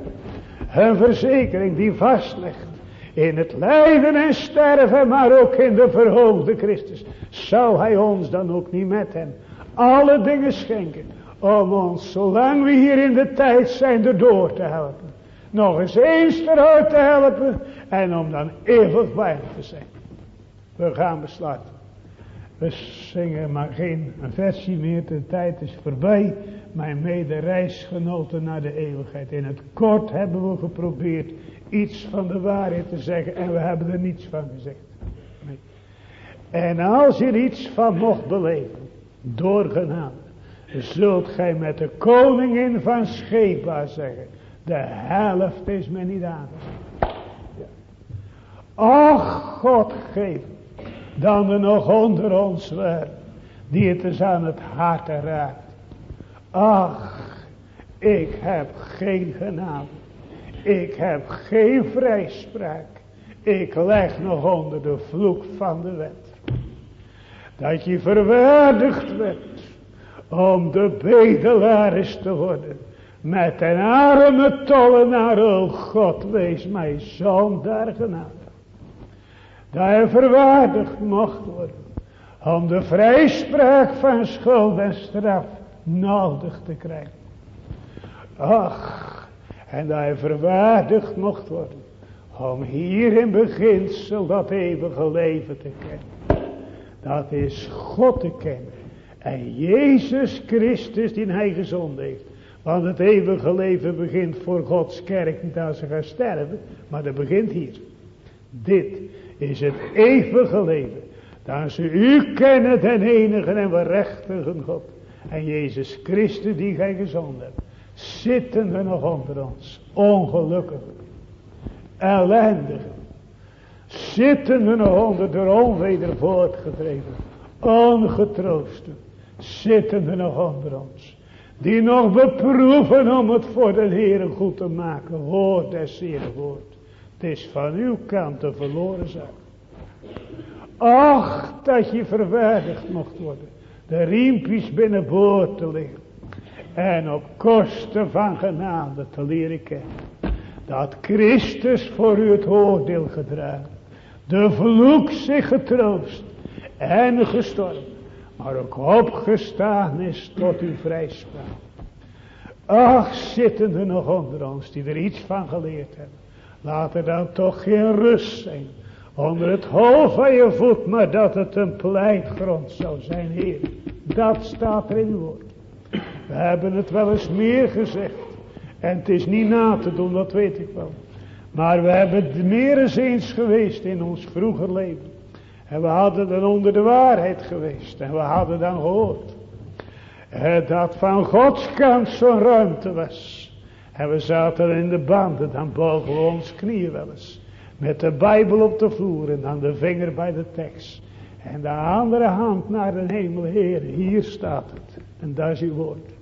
Een verzekering die vastlegt. In het lijden en sterven, maar ook in de verhoogde Christus. Zou hij ons dan ook niet met hem alle dingen schenken. Om ons, zolang we hier in de tijd zijn, erdoor te helpen. Nog eens eens eruit te helpen. En om dan eeuwig bij te zijn. We gaan besluiten. We zingen maar geen versie meer. De tijd is voorbij. Mijn medereisgenoten naar de eeuwigheid. In het kort hebben we geprobeerd iets van de waarheid te zeggen. En we hebben er niets van gezegd. Nee. En als je er iets van mocht beleven. Door genade. Zult gij met de koningin van Scheba zeggen. De helft is me niet aan. Ach, God geef, dan er nog onder ons waren, die het eens aan het hart raakt. Ach, ik heb geen genade. Ik heb geen vrijspraak. Ik leg nog onder de vloek van de wet. Dat je verwaardigd werd om de bedelaar te worden. Met een arme tollenaar, o God, wees mij zonder genade. Dat hij verwaardigd mocht worden. Om de vrijspraak van schuld en straf nodig te krijgen. Ach, en dat hij verwaardigd mocht worden. Om hier in beginsel dat eeuwige leven te kennen. Dat is God te kennen. En Jezus Christus die hij gezond heeft. Want het eeuwige leven begint voor Gods kerk niet als ze gaan sterven. Maar dat begint hier. Dit is het eeuwige leven. Dat ze u kennen den enige en waarachtige God. En Jezus Christus die gij gezond hebt. Zitten er nog onder ons. Ongelukkig. Ellendig. Zitten er nog onder de onweder voortgedreven. Ongetroosten. Zitten er nog onder ons. Die nog beproeven om het voor de Heer goed te maken. Hoort des Heer woord. Het is van uw kant de verloren zaak. Ach, dat je verwaardigd mocht worden. De riempjes binnenboord te liggen. En op kosten van genade te leren kennen. Dat Christus voor u het oordeel gedragen. De vloek zich getroost. En gestorven. Maar ook opgestaan is tot uw vrijspraak. Ach, zitten nog onder ons die er iets van geleerd hebben. Laat er dan toch geen rust zijn onder het hoofd van je voet, maar dat het een pleitgrond zou zijn, Heer. Dat staat er in woord. We hebben het wel eens meer gezegd. En het is niet na te doen, dat weet ik wel. Maar we hebben het meer eens eens geweest in ons vroeger leven. En we hadden dan onder de waarheid geweest. En we hadden dan gehoord. Dat van Gods kant zo'n ruimte was. En we zaten in de banden, dan bogen we ons knieën wel eens. Met de Bijbel op de vloer en dan de vinger bij de tekst. En de andere hand naar de hemel, Heer, hier staat het. En dat is uw woord.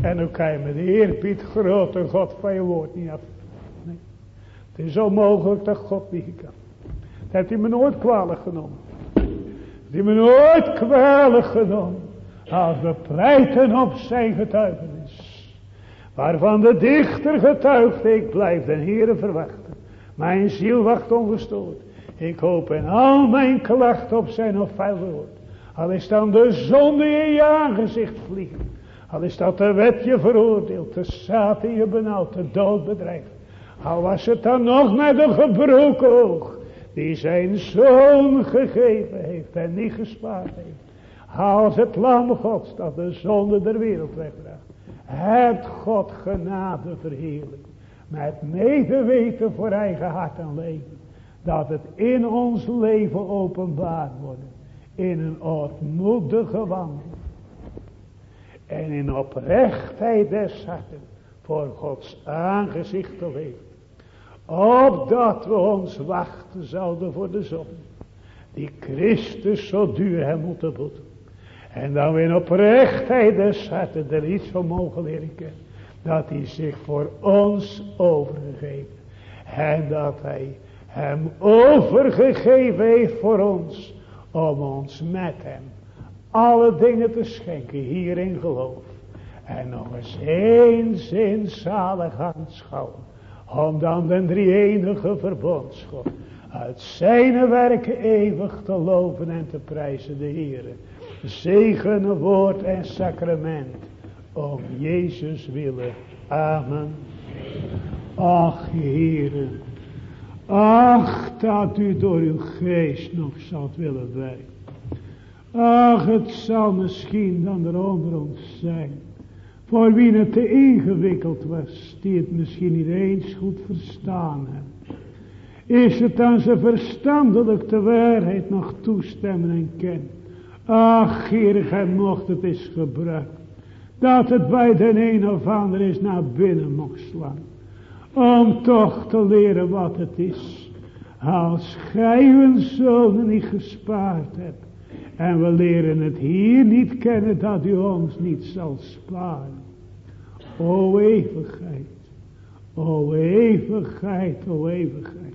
En dan kan je met de eerbied grote God van je woord niet af. Nee. Het is onmogelijk dat God niet kan. Dat heeft hij me nooit kwalijk genomen. Dat heeft hij me nooit kwalijk genomen. Als we pleiten op zijn getuigenis. Waarvan de dichter getuigt, ik blijf de Heere verwachten. Mijn ziel wacht ongestoord. Ik hoop in al mijn klacht op zijn vuil woord. Al is dan de zonde in je aangezicht vliegen. Al is dat de wet je veroordeeld. De in je benauwd. De dood bedreigd. Al was het dan nog met een gebroken oog. Die zijn zoon gegeven heeft en niet gespaard heeft. Als het lam gods dat de zonde der wereld wegdraagt. Hebt God genade verheerlijk. Met medeweten voor eigen hart en leven. Dat het in ons leven openbaar wordt. In een ootmoedige wandel. En in oprechtheid des harten. Voor Gods aangezicht te leven. Opdat we ons wachten zouden voor de zon. Die Christus zo duur hem moeten boeten. En dan we in oprechtheid des harten er iets van mogen leren kennen dat hij zich voor ons overgegeven. En dat hij hem overgegeven heeft voor ons. Om ons met hem alle dingen te schenken hier in geloof. En nog eens eens in zalig aanschouwen. Om dan den drie enige uit zijn werken eeuwig te loven en te prijzen de Heere. Zegen, woord en sacrament om Jezus willen. Amen. Ach, Heere. Ach, dat u door uw geest nog zult willen werken. Ach, het zal misschien dan er onder ons zijn. Voor wie het te ingewikkeld was. Die het misschien niet eens goed verstaan hebben. Is het dan ze verstandelijk de waarheid nog toestemmen en kennen. Ach, gij mocht het eens gebruiken. Dat het bij de een of ander is naar binnen mocht slaan. Om toch te leren wat het is. Als gij uw zonen niet gespaard hebt. En we leren het hier niet kennen dat u ons niet zal sparen. O eeuwigheid. O eeuwigheid, o eeuwigheid.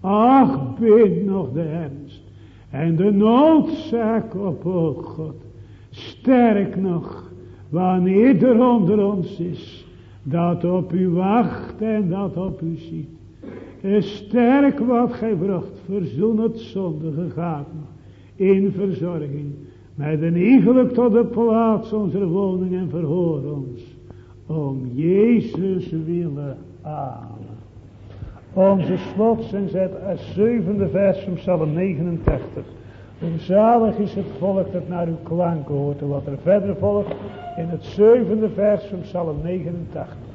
Ach, bind nog de ernst. En de noodzaak op, o God. Sterk nog, wanneer er onder ons is, dat op u wacht en dat op u ziet. Sterk wat gij bracht, verzoen het zondige gaat in verzorging. Met een iegelijk tot de plaats onze woning en verhoor ons. Om Jezus willen. Amen. Onze zet het zevende vers van Psalm 89. Hoe zalig is het volk dat naar uw klanken hoort. En wat er verder volgt in het zevende vers van Psalm 89.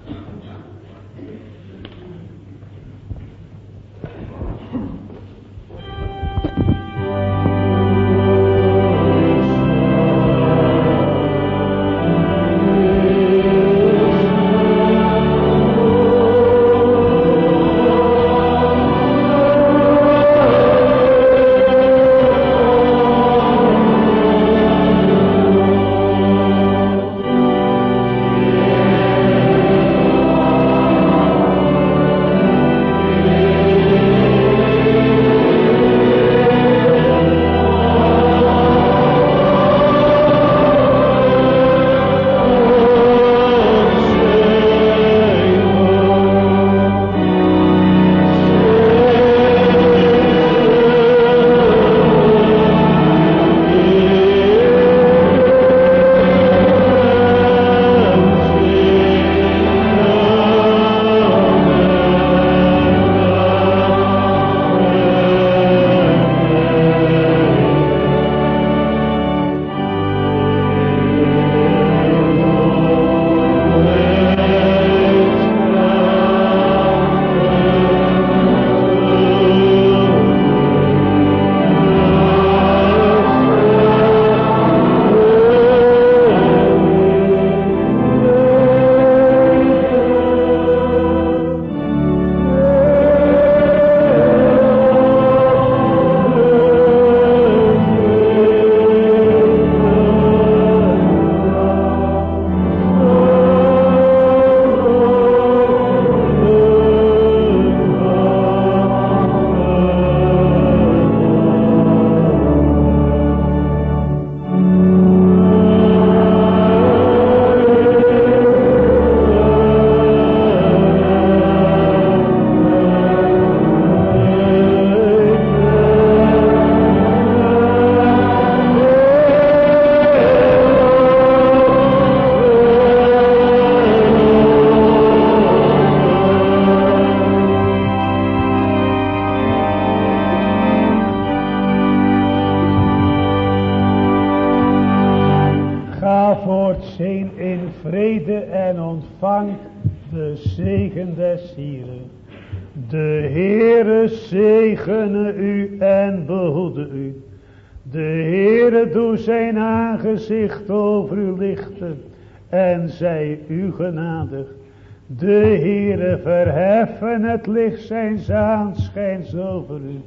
Zaanschijns over u